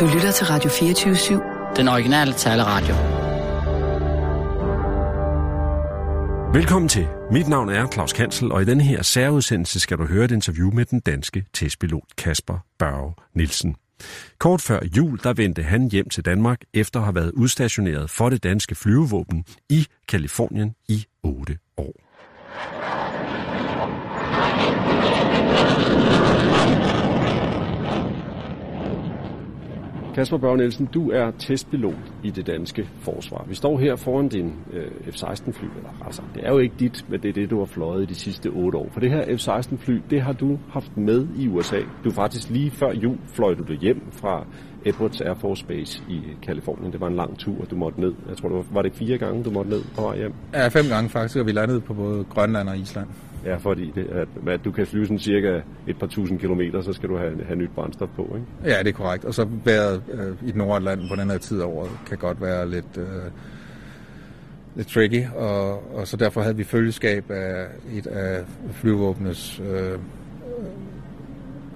Du lytter til Radio 24-7. Den originale taleradio. Velkommen til. Mit navn er Claus Kansel, og i denne her særudsendelse skal du høre et interview med den danske testpilot Kasper Børge Nielsen. Kort før jul, der vendte han hjem til Danmark efter at have været udstationeret for det danske flyvevåben i Kalifornien i 8 år. Kasper Børge Nielsen, du er testpilot i det danske forsvar. Vi står her foran din øh, F-16-fly, eller altså, det er jo ikke dit, men det er det, du har fløjet i de sidste otte år. For det her F-16-fly, det har du haft med i USA. Du faktisk lige før jul fløj du det hjem fra Edwards Air Force Base i Kalifornien. Det var en lang tur, du måtte ned. Jeg tror, det var, var det fire gange, du måtte ned på vej hjem? Ja, fem gange faktisk, og vi landede på både Grønland og Island. Ja, fordi det, at, at du kan flyve sådan cirka et par tusind kilometer, så skal du have, have nyt brændstof på, ikke? Ja, det er korrekt. Og så vejret øh, i Nordatlanten på den her tid af året kan godt være lidt, øh, lidt tricky, og, og så derfor havde vi følgeskab af et af flyvåbnets øh,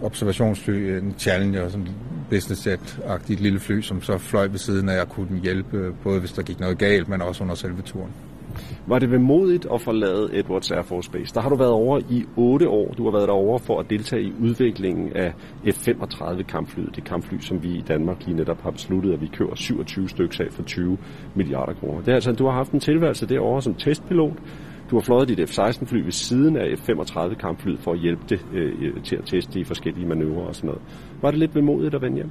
observationsfly, en Challenger, sådan business jet-agtigt lille fly, som så fløj ved siden af og kunne hjælpe, øh, både hvis der gik noget galt, men også under selve turen. Var det vemodigt at forlade Edwards Air Force Base? Der har du været over i 8 år. Du har været derovre for at deltage i udviklingen af F-35 kampflyet. Det kampfly, som vi i Danmark lige netop har besluttet, at vi kører 27 stykker af for 20 milliarder kroner. Det er altså, du har haft en tilværelse derovre som testpilot. Du har fløjet dit F-16-fly ved siden af F-35 kampflyet for at hjælpe det øh, til at teste i forskellige manøvrer og sådan noget. Var det lidt vemodigt at vende hjem?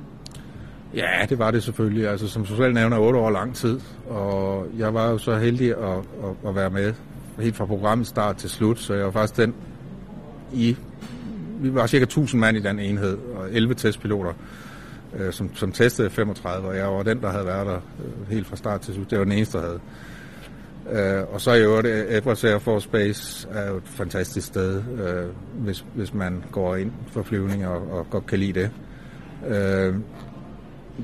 Ja, det var det selvfølgelig. Altså, som social nævner, 8 år lang tid. Og jeg var jo så heldig at, at, at være med helt fra programmets start til slut. Så jeg var faktisk den i... Vi var cirka 1000 mand i den enhed, og 11 testpiloter, øh, som, som testede 35, og jeg var den, der havde været der øh, helt fra start til slut. Det var den eneste, der havde. Øh, og så i øvrigt, Edwards Air Force Base er jo et fantastisk sted, øh, hvis, hvis man går ind for flyvning og, og godt kan lide det. Øh,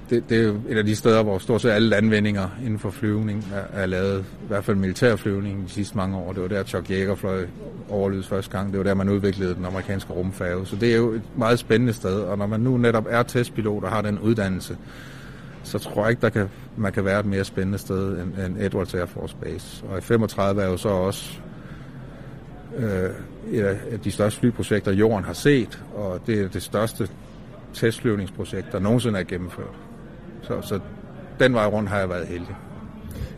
det, det er jo et af de steder, hvor stort set alle landvindinger inden for flyvning er, er lavet, i hvert fald militærflyvning de sidste mange år. Det var der, Chuck Yeager fløj overlyds første gang. Det var der, man udviklede den amerikanske rumfærge. Så det er jo et meget spændende sted, og når man nu netop er testpilot og har den uddannelse, så tror jeg ikke, der kan, man kan være et mere spændende sted end, end Edwards Air Force Base. Og i 35 er jo så også øh, et af de største flyprojekter, jorden har set, og det er det største testflyvningsprojekt, der nogensinde er gennemført. Så, så den vej rundt har jeg været heldig.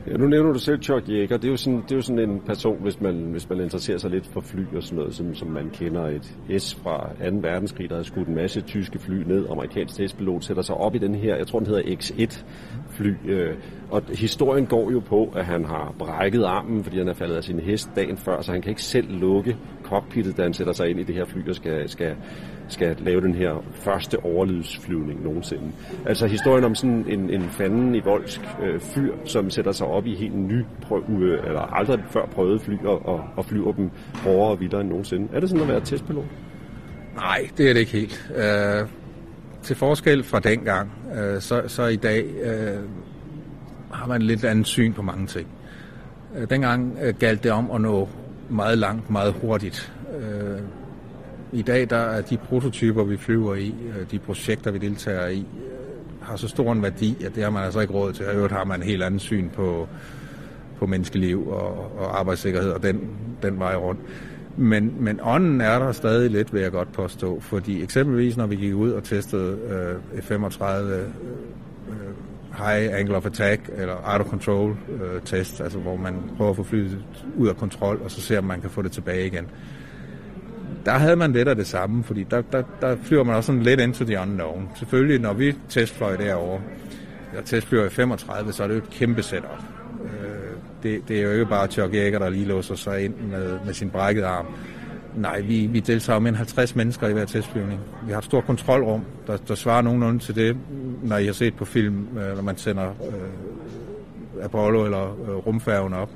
Ja, nu nævner du selv Chuck Yeager. Det er jo sådan, det er jo sådan en person, hvis man, hvis man interesserer sig lidt for fly og sådan noget, som, som man kender et S fra 2. verdenskrig, der har skudt en masse tyske fly ned. Amerikansk testpilot sætter sig op i den her, jeg tror den hedder X1 fly. Øh, og historien går jo på, at han har brækket armen, fordi han er faldet af sin hest dagen før, så han kan ikke selv lukke cockpittet, da han sætter sig ind i det her fly og skal, skal, skal lave den her første overlydsflyvning nogensinde. Altså historien om sådan en, en fanden i voldsk øh, fyr, som sætter sig op i helt ny, prøv, øh, eller aldrig før prøvet fly og, og, og flyver dem hårdere og vildere end nogensinde. Er det sådan at være testpilot? Nej, det er det ikke helt. Øh, til forskel fra dengang, øh, så, så i dag øh, har man lidt andet syn på mange ting. Øh, dengang øh, galt det om at nå meget langt, meget hurtigt. Øh, i dag der er de prototyper, vi flyver i, øh, de projekter, vi deltager i, øh, har så stor en værdi, at det har man altså ikke råd til. Og øvrigt har man en helt anden syn på, på menneskeliv og, og arbejdssikkerhed og den, den vej rundt. Men, men ånden er der stadig lidt, vil jeg godt påstå. Fordi eksempelvis, når vi gik ud og testede øh, F-35 øh, øh High Angle of Attack eller Out of Control øh, test, altså hvor man prøver at få flyet ud af kontrol, og så ser om man kan få det tilbage igen. Der havde man lidt af det samme, fordi der, der, der flyver man også sådan lidt into the unknown. Selvfølgelig, når vi testfløj derovre, og testflyver i 35, så er det jo et kæmpe setup øh, det, det er jo ikke bare Chuck Yeager, der lige låser sig ind med, med sin brækkede arm. Nej, vi, vi deltager med 50 mennesker i hver testflyvning. Vi har et stort kontrolrum, der, der svarer nogenlunde til det, når I har set på film, øh, når man sender øh, Apollo eller øh, rumfærgen op,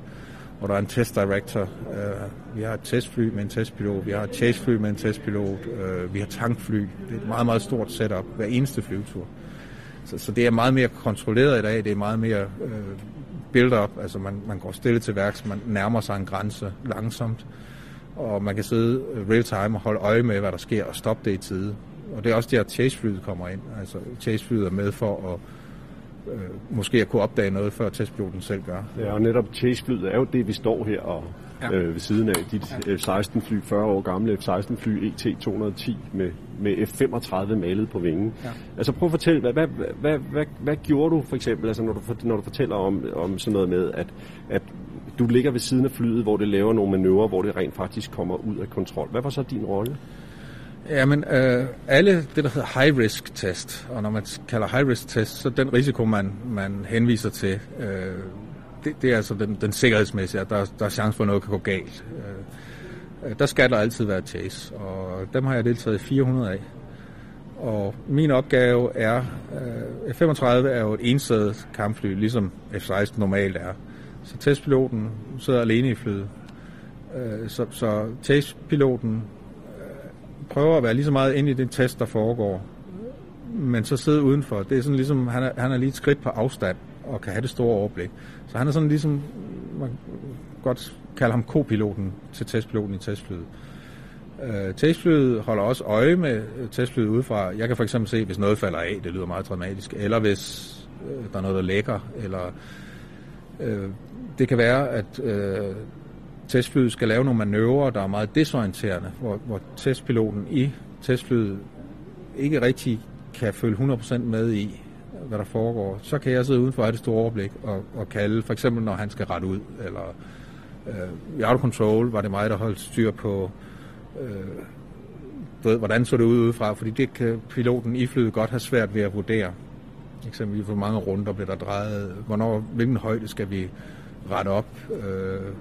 hvor der er en test director. Øh, vi har et testfly med en testpilot, vi har et chasefly med en testpilot, øh, vi har tankfly. Det er et meget, meget stort setup hver eneste flyvetur. Så, så det er meget mere kontrolleret i dag, det er meget mere øh, build-up, altså man, man går stille til værks, man nærmer sig en grænse langsomt, og man kan sidde øh, real time og holde øje med, hvad der sker, og stoppe det i tide. og det er også der, chaseflyet kommer ind. Altså chaseflyet er med for at øh, måske at kunne opdage noget, før testpiloten selv gør. Ja, og netop Chase-flyet er jo det, vi står her og ja. øh, ved siden af. Dit F-16-fly, 40 år gamle F-16-fly ET-210 med, med F-35 malet på vingen. Ja. Altså prøv at fortælle, hvad, hvad, hvad, hvad, hvad gjorde du for eksempel, altså når du, når du fortæller om, om sådan noget med, at, at du ligger ved siden af flyet, hvor det laver nogle manøvrer, hvor det rent faktisk kommer ud af kontrol. Hvad var så din rolle? Jamen, øh, alle det, der hedder high-risk test, og når man kalder high-risk test, så den risiko, man, man henviser til, øh, det, det er altså den, den sikkerhedsmæssige, at der, der er chance for, at noget kan gå galt. Øh, der skal der altid være chase, og dem har jeg deltaget i 400 af. Og min opgave er, øh, F-35 er jo et ensædet kampfly, ligesom F-16 normalt er. Så testpiloten sidder alene i flyet. Øh, så, så testpiloten prøver at være lige så meget inde i den test, der foregår, men så sidde udenfor. Det er sådan ligesom, han er, han er lige et skridt på afstand og kan have det store overblik. Så han er sådan ligesom, man kan godt kalde ham kopiloten til testpiloten i testflyet. Øh, testflyet holder også øje med øh, testflyet udefra. Jeg kan for eksempel se, hvis noget falder af, det lyder meget dramatisk, eller hvis øh, der er noget, der lækker, eller øh, det kan være, at øh, testflyet skal lave nogle manøvrer, der er meget desorienterende, hvor, hvor testpiloten i testflyet ikke rigtig kan følge 100% med i, hvad der foregår. Så kan jeg sidde udenfor af det store overblik og, og kalde, for eksempel når han skal rette ud, eller øh, i autocontrol var det mig, der holdt styr på, øh, ved, hvordan så det ud udefra, fordi det kan piloten i flyet godt have svært ved at vurdere. Eksempelvis hvor mange runder bliver der drejet, hvornår, hvilken højde skal vi rette op, øh,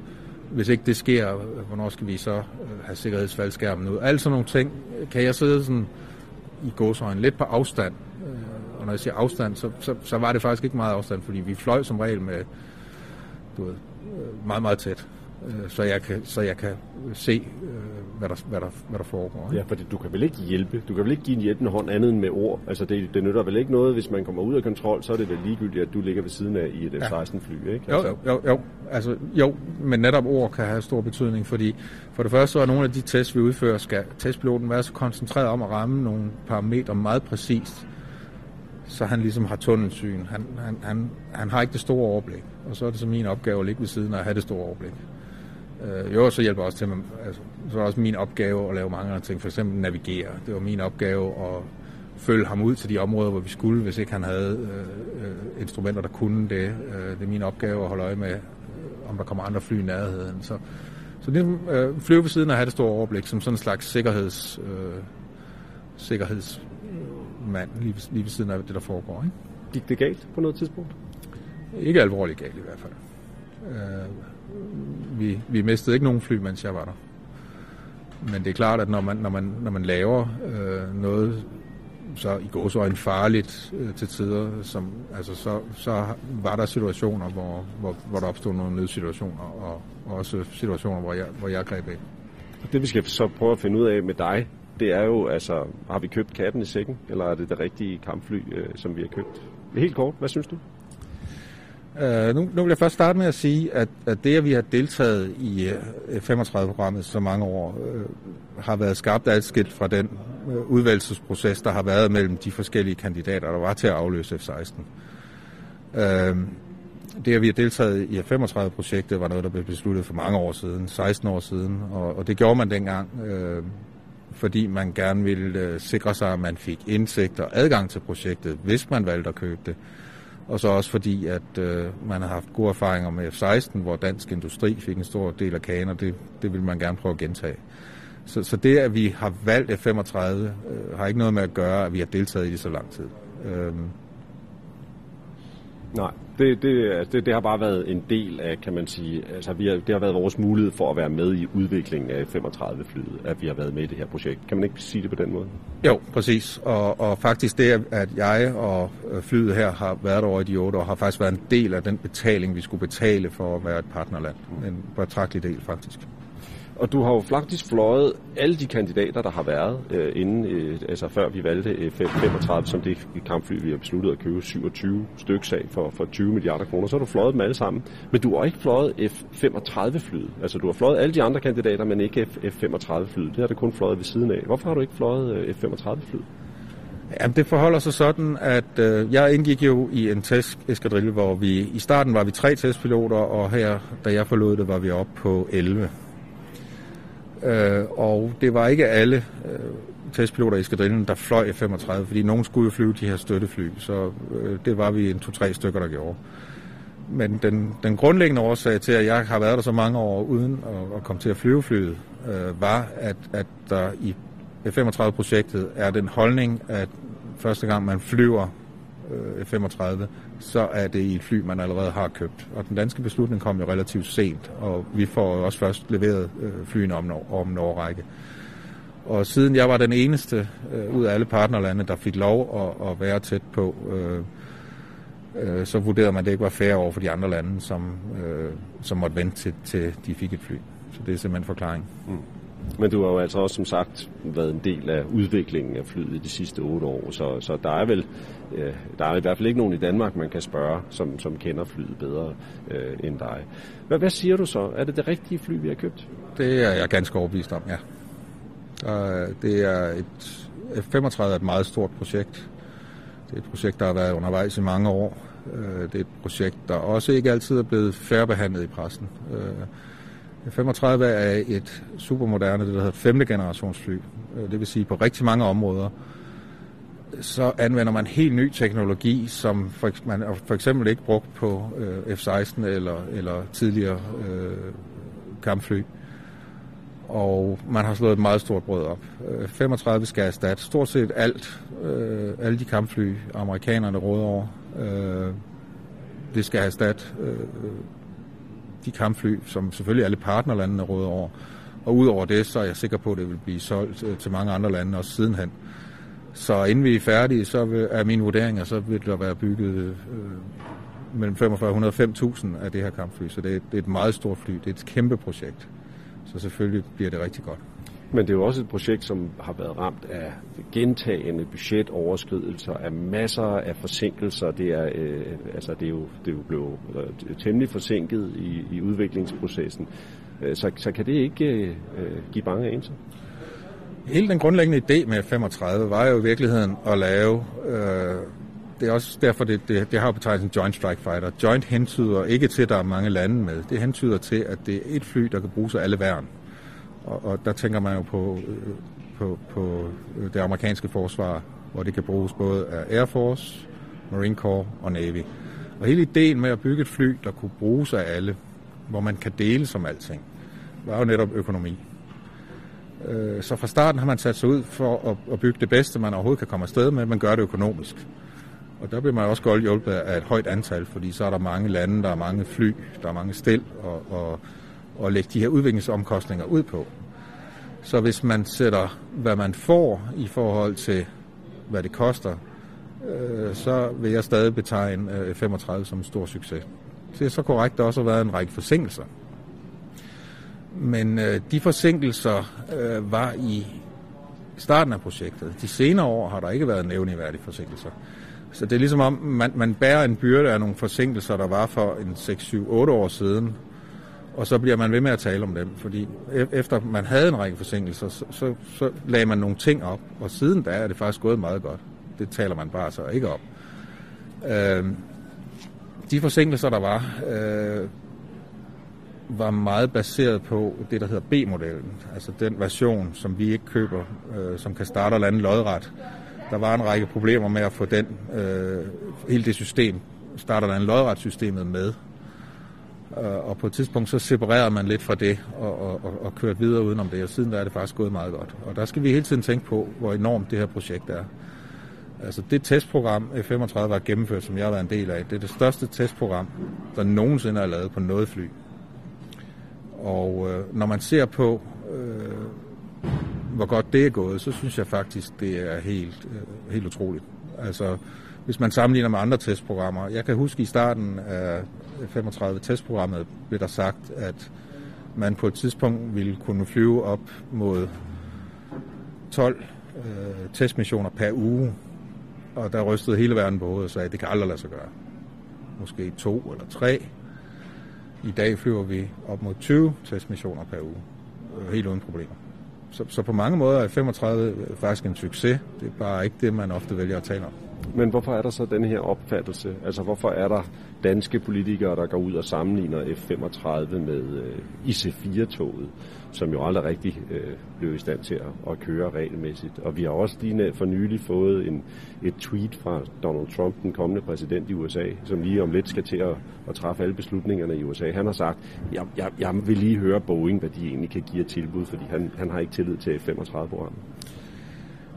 hvis ikke det sker, hvornår skal vi så øh, have sikkerhedsfaldskærmen ud? Alle sådan nogle ting kan jeg sidde sådan i gåsøjne lidt på afstand. Øh, og når jeg siger afstand, så, så, så var det faktisk ikke meget afstand, fordi vi fløj som regel med du ved, øh, meget, meget tæt. Så jeg kan, så jeg kan se, hvad der, hvad der, hvad der foregår. Ja, for du kan vel ikke hjælpe? Du kan vel ikke give en hjælpende hånd andet end med ord? Altså, det, det nytter vel ikke noget, hvis man kommer ud af kontrol, så er det vel ligegyldigt, at du ligger ved siden af i et F-16-fly, ikke? Altså. Jo, jo, jo. Altså, jo, men netop ord kan have stor betydning, fordi for det første så er nogle af de tests, vi udfører, skal testpiloten være så koncentreret om at ramme nogle parametre meget præcist, så han ligesom har tunnelsyn. Han, han, han, han har ikke det store overblik, og så er det så min opgave at ligge ved siden af at have det store overblik. Øh, jo, så hjælper også til, med, altså, så er også min opgave at lave mange andre ting, for eksempel navigere. Det var min opgave at følge ham ud til de områder, hvor vi skulle, hvis ikke han havde øh, øh instrumenter, der kunne det. Øh, det er min opgave at holde øje med, øh, om der kommer andre fly i nærheden. Så, så det øh, flyve ved siden at have det store overblik, som sådan en slags sikkerheds, øh, sikkerhedsmand lige, lige ved siden af det, der foregår. Ikke? Gik det galt på noget tidspunkt? Ikke alvorligt galt i hvert fald. Øh, vi, vi mistede ikke nogen fly, mens jeg var der. Men det er klart, at når man, når man, når man laver øh, noget, så i går så en farligt øh, til tider, som, altså, så, så var der situationer, hvor, hvor, hvor der opstod nogle nødsituationer, og, og også situationer, hvor jeg, hvor jeg greb ind. Det vi skal så prøve at finde ud af med dig, det er jo, altså, har vi købt katten i sækken, eller er det det rigtige kampfly, øh, som vi har købt? Helt kort, hvad synes du? Uh, nu, nu vil jeg først starte med at sige, at, at det, at vi har deltaget i øh, uh, 35-programmet så mange år, uh, har været skabt adskilt fra den uh, udvalgelsesproces, der har været mellem de forskellige kandidater, der var til at afløse F-16. Uh, det, at vi har deltaget i F-35-projektet, var noget, der blev besluttet for mange år siden, 16 år siden, og, og det gjorde man dengang, øh, fordi man gerne ville øh, sikre sig, at man fik indsigt og adgang til projektet, hvis man valgte at købe det og så også fordi, at øh, man har haft gode erfaringer med F-16, hvor dansk industri fik en stor del af kagen, og det, det vil man gerne prøve at gentage. Så, så det, at vi har valgt F-35, øh, har ikke noget med at gøre, at vi har deltaget i det så lang tid. Øh, Nej, det, det, altså, det, det har bare været en del af, kan man sige, altså vi har, det har været vores mulighed for at være med i udviklingen af 35-flyet, at vi har været med i det her projekt. Kan man ikke sige det på den måde? Jo, præcis. Og, og faktisk det, at jeg og øh, flyet her har været over i de otte år, har faktisk været en del af den betaling, vi skulle betale for at være et partnerland. En betragtelig del, faktisk. Og du har jo faktisk fløjet alle de kandidater, der har været, øh, inden, øh, altså før vi valgte øh, F-35 som det kampfly, vi har besluttet at købe 27 stykker af for, for 20 milliarder kroner. Så har du fløjet dem alle sammen. Men du har ikke fløjet F-35-flyet. Altså du har fløjet alle de andre kandidater, men ikke F-35-flyet. Det har du kun fløjet ved siden af. Hvorfor har du ikke fløjet øh, F-35-flyet? Jamen, det forholder sig sådan, at øh, jeg indgik jo i en testeskadrille, hvor vi i starten var vi tre testpiloter, og her, da jeg forlod det, var vi oppe på 11. Øh, og det var ikke alle øh, testpiloter i skadrillen, der fløj F-35, fordi nogen skulle jo flyve de her støttefly, så øh, det var vi en to-tre stykker, der gjorde. Men den, den grundlæggende årsag til, at jeg har været der så mange år uden at, at komme til at flyve flyet, øh, var, at, at der i F-35-projektet er den holdning, at første gang man flyver øh, F-35, så er det i et fly, man allerede har købt. Og den danske beslutning kom jo relativt sent, og vi får også først leveret øh, flyene om, om en årrække. Og siden jeg var den eneste øh, ud af alle partnerlande, der fik lov at, at være tæt på, øh, øh, så vurderede man, at det ikke var fair over for de andre lande, som, øh, som måtte vente til, til de fik et fly. Så det er simpelthen forklaring. Mm. Men du har jo altså også som sagt været en del af udviklingen af flyet i de sidste otte år, så, så der er vel øh, der er i hvert fald ikke nogen i Danmark, man kan spørge, som, som kender flyet bedre øh, end dig. Hvad, hvad siger du så? Er det det rigtige fly, vi har købt? Det er jeg ganske overbevist om, ja. Øh, det er et F-35 er et meget stort projekt. Det er et projekt, der har været undervejs i mange år. Øh, det er et projekt, der også ikke altid er blevet færrebehandlet i pressen. Øh, 35 er et supermoderne, det der hedder femte generations fly. Øh, det vil sige, på rigtig mange områder, så anvender man helt ny teknologi, som for, man for eksempel ikke brugt på øh, F-16 eller, eller tidligere øh, kampfly. Og man har slået et meget stort brød op. Øh, 35 skal erstatte stort set alt, øh, alle de kampfly, amerikanerne råder over. Øh, det skal erstatte øh, de kampfly, som selvfølgelig alle partnerlandene råder over. Og udover det, så er jeg sikker på, at det vil blive solgt øh, til mange andre lande også sidenhen. Så inden vi er færdige, så er min vurdering, at så vil der være bygget øh, mellem 4500 og 5.000 af det her kampfly. Så det er, det er et meget stort fly. Det er et kæmpe projekt. Så selvfølgelig bliver det rigtig godt. Men det er jo også et projekt, som har været ramt af gentagende budgetoverskridelser, af masser af forsinkelser. Det er, øh, altså det er, jo, det er jo blevet øh, temmelig forsinket i, i udviklingsprocessen. Øh, så, så kan det ikke øh, øh give bange anelser? Hele den grundlæggende idé med 35 var jo i virkeligheden at lave... Øh, det er også derfor, det, det, det har betegnelsen Joint Strike Fighter. Joint hentyder ikke til, at der er mange lande med. Det hentyder til, at det er et fly, der kan bruges af alle værn. Og, og der tænker man jo på, øh, på, på øh, det amerikanske forsvar, hvor det kan bruges både af Air Force, Marine Corps og Navy. Og hele ideen med at bygge et fly, der kunne bruges af alle, hvor man kan dele som alting, var jo netop økonomi. Øh, så fra starten har man sat sig ud for at bygge det bedste, man overhovedet kan komme afsted med, men gør det økonomisk. Og der bliver man også godt hjulpet af et højt antal, fordi så er der mange lande, der er mange fly, der er mange stil, og, og, og lægge de her udviklingsomkostninger ud på. Så hvis man sætter, hvad man får i forhold til, hvad det koster, øh, så vil jeg stadig betegne øh, 35 som en stor succes. Det er så korrekt, der også har været en række forsinkelser. Men øh, de forsinkelser øh, var i starten af projektet. De senere år har der ikke været nævneværdige forsinkelser. Så det er ligesom om, man, man bærer en byrde af nogle forsinkelser, der var for en 6, 7, 8 år siden, og så bliver man ved med at tale om dem, fordi e-, efter man havde en række forsinkelser, så, så, så lagde man nogle ting op, og siden da er det faktisk gået meget godt. Det taler man bare så ikke op. Øh, de forsinkelser, der var, øh, var meget baseret på det, der hedder B-modellen, altså den version, som vi ikke køber, øh, som kan starte og lande lodret. Der var en række problemer med at få den, øh, hele det system, starter der en lodret-systemet med, Øh, og på et tidspunkt så separerede man lidt fra det og, og, og, og kørte videre udenom det, og siden der er det faktisk gået meget godt. Og der skal vi hele tiden tænke på, hvor enormt det her projekt er. Altså det testprogram F-35 har gennemført, som jeg har været en del af, det er det største testprogram, der nogensinde er lavet på noget fly. Og øh, når man ser på, øh, hvor godt det er gået, så synes jeg faktisk, det er helt, øh, helt utroligt. Altså, hvis man sammenligner med andre testprogrammer. Jeg kan huske i starten af 35 testprogrammet blev der sagt, at man på et tidspunkt ville kunne flyve op mod 12 øh, testmissioner per uge, og der rystede hele verden på hovedet og sagde, at det kan aldrig lade sig gøre. Måske to eller tre. I dag flyver vi op mod 20 testmissioner per uge, øh, helt uden problemer. Så, så på mange måder er 35 faktisk en succes. Det er bare ikke det, man ofte vælger at tale om. Men hvorfor er der så den her opfattelse? Altså hvorfor er der danske politikere, der går ud og sammenligner F-35 med øh, IC-4-toget, som jo aldrig rigtig øh, blev i stand til at, at køre regelmæssigt. Og vi har også lige for nylig fået en, et tweet fra Donald Trump, den kommende præsident i USA, som lige om lidt skal til at, at træffe alle beslutningerne i USA. Han har sagt, jeg, jeg, jeg vil lige høre Boeing, hvad de egentlig kan give et tilbud, fordi han, han har ikke tillid til F-35-programmet.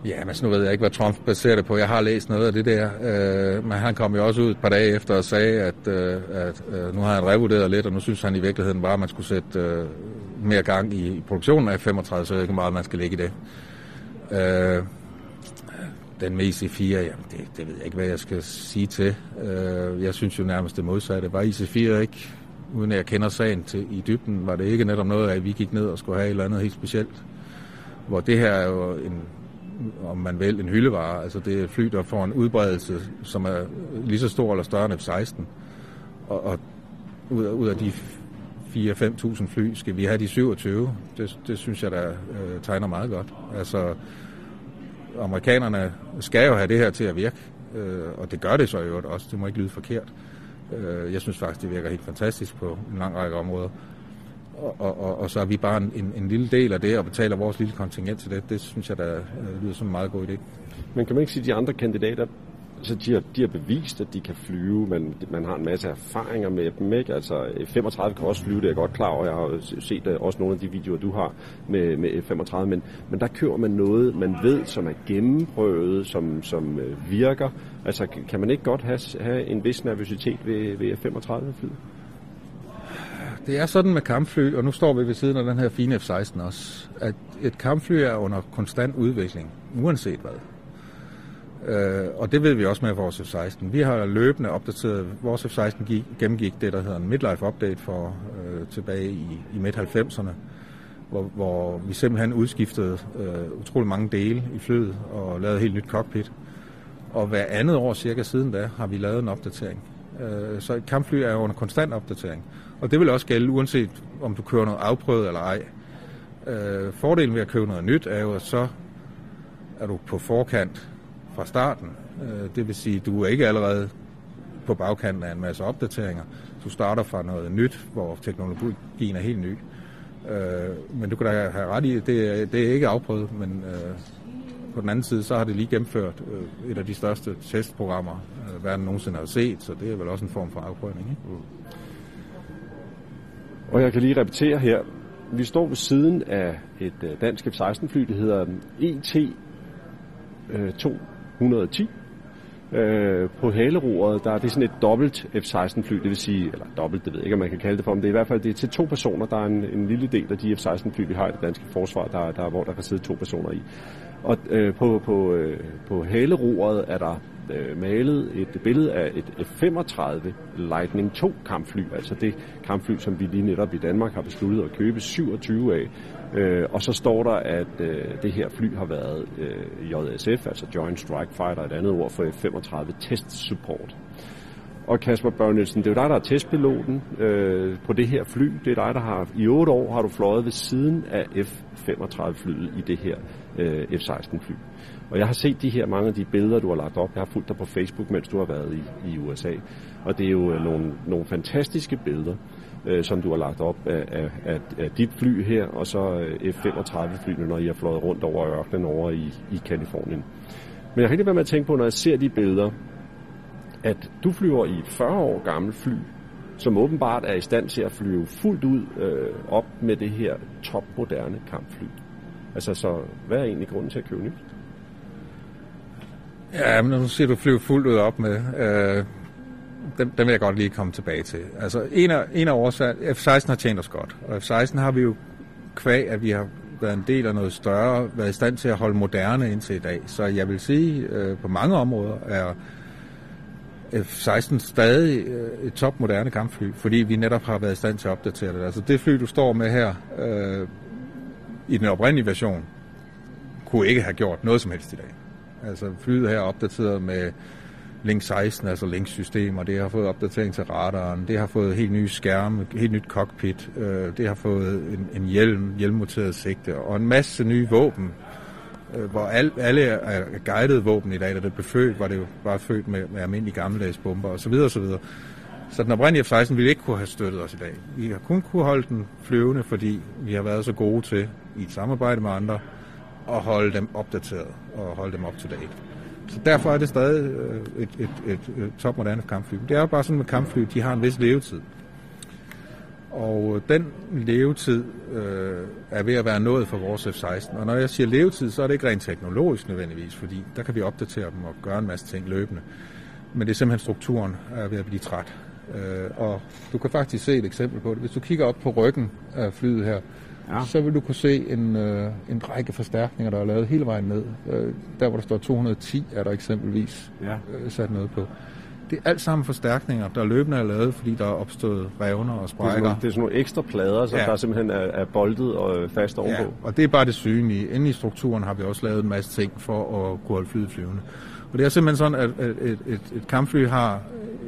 Ja, men nu ved jeg ikke, hvad Trump baserer det på. Jeg har læst noget af det der. Øh, men han kom jo også ud et par dage efter og sagde, at, øh, at øh, nu har han revurderet lidt, og nu synes han i virkeligheden bare, at man skulle sætte øh, mere gang i, i produktionen af 35, så jeg ikke meget, man skal ligge i det. Øh, den med IC4, jamen det, det ved jeg ikke, hvad jeg skal sige til. Øh, jeg synes jo nærmest det modsatte. Var IC4 ikke, uden at jeg kender sagen til, i dybden, var det ikke netop noget at vi gik ned og skulle have et eller andet helt specielt. Hvor det her er jo en om man vil, en hyldevare. Altså det er et fly, der får en udbredelse, som er lige så stor eller større end F-16. Og, og ud, af, ud af de 4-5.000 fly, skal vi have de 27. Det, det synes jeg, der øh, tegner meget godt. Altså, amerikanerne skal jo have det her til at virke, øh, og det gør det så jo også. Det må ikke lyde forkert. Øh, jeg synes faktisk, det virker helt fantastisk på en lang række områder og, og, og så er vi bare en, en lille del af det og betaler vores lille kontingent til det. Det synes jeg, der øh, lyder som en meget god idé. Men kan man ikke sige, at de andre kandidater så de har, de har bevist, at de kan flyve, men man har en masse erfaringer med dem, ikke? Altså, 35 kan også flyve, det er jeg godt klar over. Jeg har set uh, også nogle af de videoer, du har med, med 35 men, men der kører man noget, man ved, som er gennemprøvet, som, som uh, virker. Altså, kan man ikke godt have, have en vis nervøsitet ved, ved 35 flyet? Det er sådan med kampfly, og nu står vi ved siden af den her fine F-16 også, at et kampfly er under konstant udvikling, uanset hvad. Øh, og det ved vi også med vores F-16. Vi har løbende opdateret, vores F-16 gik, gennemgik det, der hedder en midlife update for øh, tilbage i, i midt-90'erne, hvor, hvor vi simpelthen udskiftede øh, utrolig mange dele i flyet og lavede et helt nyt cockpit. Og hver andet år cirka siden da har vi lavet en opdatering. Øh, så et kampfly er under konstant opdatering. Og det vil også gælde, uanset om du kører noget afprøvet eller ej. Øh, fordelen ved at købe noget nyt er jo, at så er du på forkant fra starten. Øh, det vil sige, du er ikke allerede på bagkanten af en masse opdateringer. Du starter fra noget nyt, hvor teknologien er helt ny. Øh, men du kan da have ret i, det, det er ikke afprøvet, men øh, på den anden side, så har det lige gennemført øh, et af de største testprogrammer, øh, verden nogensinde har set, så det er vel også en form for afprøvning. Ikke? Mm. Og jeg kan lige repetere her. Vi står ved siden af et øh, dansk F-16-fly, det hedder ET 210. Øh, øh, på haleroret, der er det sådan et dobbelt F-16-fly, det vil sige, eller dobbelt, det ved jeg ikke, om man kan kalde det for, men det er i hvert fald det er til to personer. Der er en, en lille del af de F-16-fly, vi har i det danske forsvar, der, der, hvor der kan sidde to personer i. Og øh, på, på, øh, på haleroret er der øh, malet et billede af et F-35 Lightning II kampfly, altså det kampfly, som vi lige netop i Danmark har besluttet at købe 27 af. Øh, og så står der, at øh, det her fly har været øh, JSF, altså Joint Strike Fighter, et andet ord for F-35 Test Support. Og Kasper Børnelsen, det er jo dig, der er testpiloten øh, på det her fly. Det er dig, der har i otte år har du fløjet ved siden af F-35-flyet i det her øh, F-16-fly. Og jeg har set de her mange af de billeder, du har lagt op. Jeg har fulgt dig på Facebook, mens du har været i, i USA. Og det er jo øh, nogle, nogle fantastiske billeder, øh, som du har lagt op af, af, af, af dit fly her, og så øh, F-35-flyene, når I har fløjet rundt over ørkenen over i, i Kalifornien. Men jeg kan ikke være med at tænke på, når jeg ser de billeder, at du flyver i et 40 år gammelt fly, som åbenbart er i stand til at flyve fuldt ud øh, op med det her topmoderne kampfly. Altså, så hvad er egentlig grunden til at købe nyt? Ja, men nu siger du flyve fuldt ud op med. Øh, den, den vil jeg godt lige komme tilbage til. Altså, en af, en af årsagerne, F-16 har tjent os godt, og F-16 har vi jo kvæg, at vi har været en del af noget større, været i stand til at holde moderne indtil i dag. Så jeg vil sige, øh, på mange områder er F-16 stadig øh, et topmoderne kampfly, fordi vi netop har været i stand til at opdatere det. Altså det fly, du står med her øh, i den oprindelige version, kunne ikke have gjort noget som helst i dag. Altså flyet her er opdateret med Link 16, altså Link-systemer, det har fået opdatering til radaren, det har fået helt nye skærme, helt nyt cockpit, øh, det har fået en, en hjelm, hjelmmoteret sigte og en masse nye våben, øh, hvor al, alle er guidede våben i dag, da det blev født, var det jo bare født med, med almindelige gammeldags bomber osv. osv. Så den oprindelige F-16 ville ikke kunne have støttet os i dag. Vi har kun kunne holde den flyvende, fordi vi har været så gode til, i et samarbejde med andre, at holde dem opdateret og holde dem op to date. Så derfor er det stadig øh, et, et, et, et topmoderne kampfly. Det er jo bare sådan med kampfly, de har en vis levetid. Og den levetid øh, er ved at være nået for vores F-16. Og når jeg siger levetid, så er det ikke rent teknologisk nødvendigvis, fordi der kan vi opdatere dem og gøre en masse ting løbende. Men det er simpelthen strukturen er ved at blive træt. Øh, og du kan faktisk se et eksempel på det. Hvis du kigger op på ryggen af flyet her, ja. så vil du kunne se en, øh, en række forstærkninger, der er lavet hele vejen ned. Øh, der, hvor der står 210, er der eksempelvis ja. øh, sat noget på. Det er alt sammen forstærkninger, der løbende er lavet, fordi der er opstået revner og sprækker. Det er sådan nogle, det er sådan nogle ekstra plader, som ja. der simpelthen er, er boldet og fast ovenpå. Ja, og det er bare det synlige. Inde i strukturen har vi også lavet en masse ting for at kunne holde flyet flyvende. Og det er simpelthen sådan, at et, et, et, et kampfly har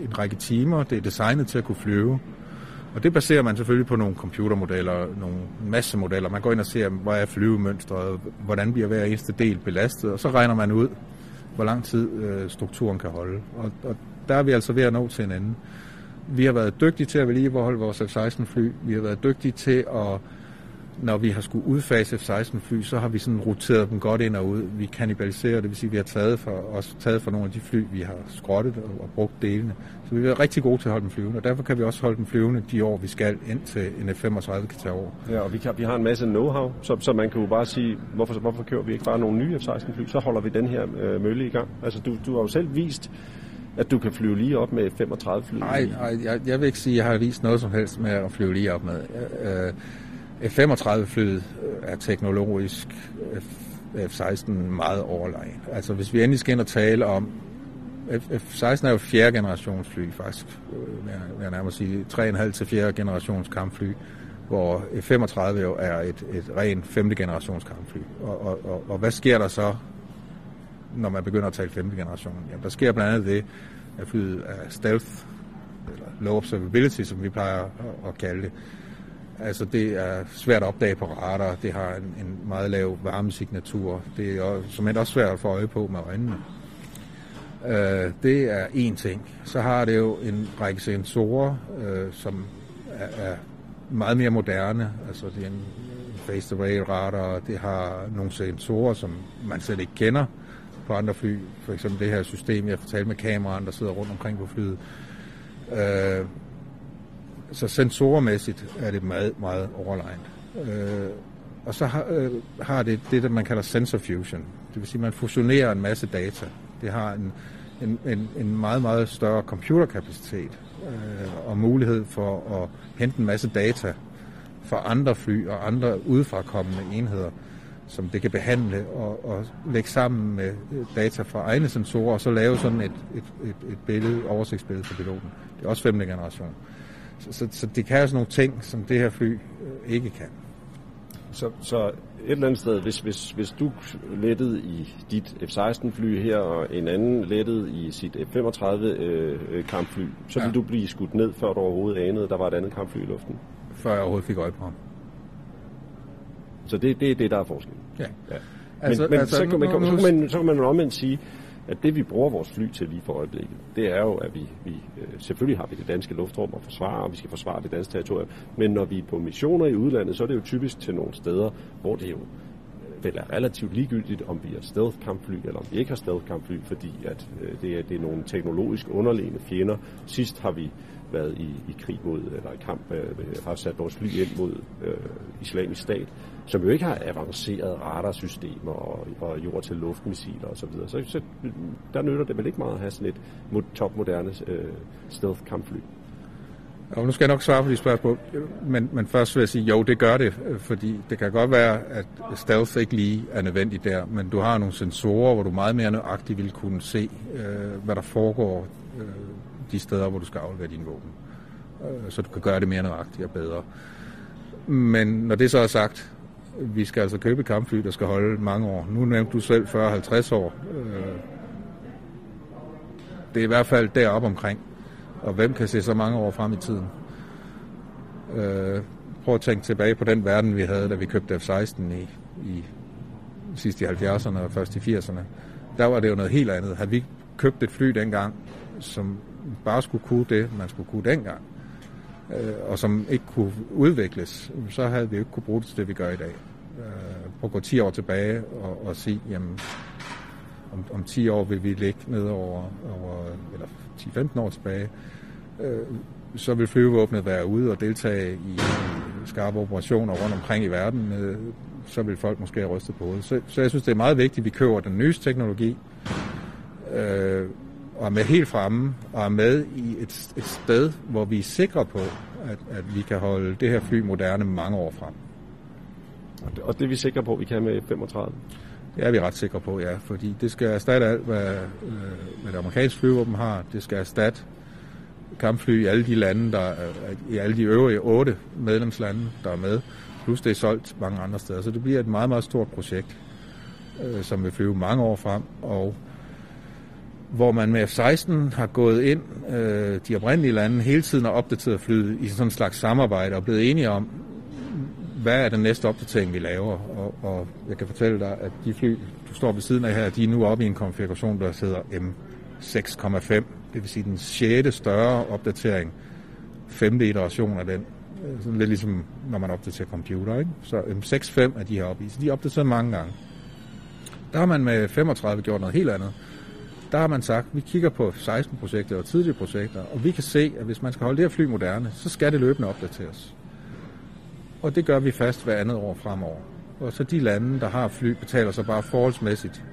en række timer, det er designet til at kunne flyve. Og det baserer man selvfølgelig på nogle computermodeller, nogle masse modeller. Man går ind og ser, hvad er flyvemønstret, hvordan bliver hver eneste del belastet, og så regner man ud, hvor lang tid øh, strukturen kan holde. Og, og der er vi altså ved at nå til en anden. Vi har været dygtige til at vedligeholde vores F-16-fly. Vi har været dygtige til at når vi har skulle udfase F-16 fly, så har vi sådan roteret dem godt ind og ud. Vi kanibaliserer, det vil sige, at vi har taget for, også taget for nogle af de fly, vi har skrottet og, og brugt delene. Så vi er rigtig gode til at holde dem flyvende, og derfor kan vi også holde dem flyvende de år, vi skal, indtil en F-35 kan tage over. Ja, og vi, kan, vi har en masse know-how, så, så man kan jo bare sige, hvorfor, hvorfor kører vi ikke bare nogle nye F-16 fly, så holder vi den her øh, mølle i gang. Altså, du, du har jo selv vist, at du kan flyve lige op med 35 fly? Nej, nej jeg, jeg vil ikke sige, at jeg har vist noget som helst med at flyve lige op med. Øh, F-35-flyet er teknologisk F-16 meget overlegen. Altså hvis vi endelig skal ind og tale om F-16 er jo fjerde generations fly faktisk, øh, vil jeg nærmere sige, 3,5 til fjerde generations kampfly, hvor F-35 jo er et, et rent femte generations kampfly. Og, og, og, og hvad sker der så, når man begynder at tale femte generation? Jamen, der sker blandt andet det, at flyet er stealth, eller low observability, som vi plejer at kalde det. Altså det er svært at opdage på radar, det har en, en meget lav varmesignatur, det er også, som er også svært at få øje på med øjnene. Øh, det er en ting. Så har det jo en række sensorer, øh, som er, er meget mere moderne. Altså det er en phased array radar, det har nogle sensorer, som man slet ikke kender på andre fly. For eksempel det her system, jeg fortalte med kameraen, der sidder rundt omkring på flyet. Øh, så sensormæssigt er det meget, meget overlegnet. Øh, og så har, øh, har det det, der man kalder sensor fusion. Det vil sige, at man fusionerer en masse data. Det har en, en, en, en meget, meget større computerkapacitet øh, og mulighed for at hente en masse data fra andre fly og andre udefrakommende enheder, som det kan behandle og, og lægge sammen med øh, data fra egne sensorer, og så lave sådan et, et, et, et billede, oversigtsbillede for piloten. Det er også femte generation. Så, så, så det kan også nogle ting, som det her fly øh, ikke kan. Så, så et eller andet sted, hvis, hvis, hvis du lettede i dit F-16-fly her, og en anden lettede i sit F-35-kampfly, øh, så ja. ville du blive skudt ned, før du overhovedet anede, at der var et andet kampfly i luften? Før jeg overhovedet fik øje på ham. Så det, det er det, der er forskellen? Ja. ja. Altså, men, men altså, så, kan man, så, kan man, så kan man omvendt sige, at det vi bruger vores fly til lige for øjeblikket, det er jo, at vi, vi øh, selvfølgelig har vi det danske luftrum at forsvare, og vi skal forsvare det danske territorium, men når vi er på missioner i udlandet, så er det jo typisk til nogle steder, hvor det jo vel er relativt ligegyldigt, om vi har stealth-kampfly, eller om vi ikke har stealth-kampfly, fordi at, øh, det, er, det er nogle teknologisk underliggende fjender. Sidst har vi været i, i krig mod, eller i kamp, øh, øh har sat vores fly ind mod øh, islamisk stat, som jo ikke har avancerede radarsystemer og, og jord-til-luftmissiler osv. Så, så, så der nytter det vel ikke meget at have sådan et topmoderne øh, stealth-kampfly. Og nu skal jeg nok svare på de spørgsmål, men, men først vil jeg sige, jo, det gør det, fordi det kan godt være, at stealth ikke lige er nødvendigt der, men du har nogle sensorer, hvor du meget mere nøjagtigt vil kunne se, øh, hvad der foregår øh, de steder, hvor du skal aflevere dine våben. Øh, så du kan gøre det mere nøjagtigt og bedre. Men når det så er sagt, vi skal altså købe kampfly, der skal holde mange år. Nu nævnte du selv 40-50 år. Øh, det er i hvert fald deroppe omkring. Og hvem kan se så mange år frem i tiden? Øh, prøv at tænke tilbage på den verden, vi havde, da vi købte F-16 i, i sidst i 70'erne og først i 80'erne. Der var det jo noget helt andet. Havde vi købt et fly dengang, som bare skulle kunne det, man skulle kunne dengang, øh, og som ikke kunne udvikles, så havde vi ikke kunne bruge det til det, vi gør i dag. Øh, prøv at gå 10 år tilbage og, og sige, jamen, om, om 10 år vil vi ligge ned over, over eller 10-15 år tilbage, øh, så vil flyvevåbnet være ude og deltage i skarpe operationer rundt omkring i verden. Øh, så vil folk måske have rystet på hovedet. Så, så jeg synes, det er meget vigtigt, at vi køber den nyeste teknologi, øh, og er med helt fremme, og er med i et, et sted, hvor vi er sikre på, at, at vi kan holde det her fly moderne mange år frem. Og det, og det er vi sikre på, at vi kan med 35? Det er vi ret sikre på, ja, fordi det skal erstatte alt, hvad, øh, hvad det amerikanske flyvåben har. Det skal erstatte kampfly i alle de lande, der er, i alle de øvrige otte medlemslande, der er med, plus det er solgt mange andre steder. Så det bliver et meget, meget stort projekt, øh, som vil flyve mange år frem, og hvor man med F-16 har gået ind, øh, de oprindelige lande, hele tiden har opdateret flyet i sådan en slags samarbejde og blevet enige om, hvad er den næste opdatering, vi laver? Og, og jeg kan fortælle dig, at de fly, du står ved siden af her, de er nu oppe i en konfiguration, der hedder M6,5. Det vil sige den sjette større opdatering, femte iteration af den. Øh, sådan lidt ligesom, når man opdaterer computer, ikke? Så M6,5 er de her oppe i. Så de er opdateret mange gange. Der har man med 35 gjort noget helt andet. Der har man sagt, at vi kigger på 16 projekter og tidlige projekter, og vi kan se, at hvis man skal holde det her fly moderne, så skal det løbende opdateres. Og det gør vi fast hver andet år fremover. Og så de lande, der har fly, betaler så bare forholdsmæssigt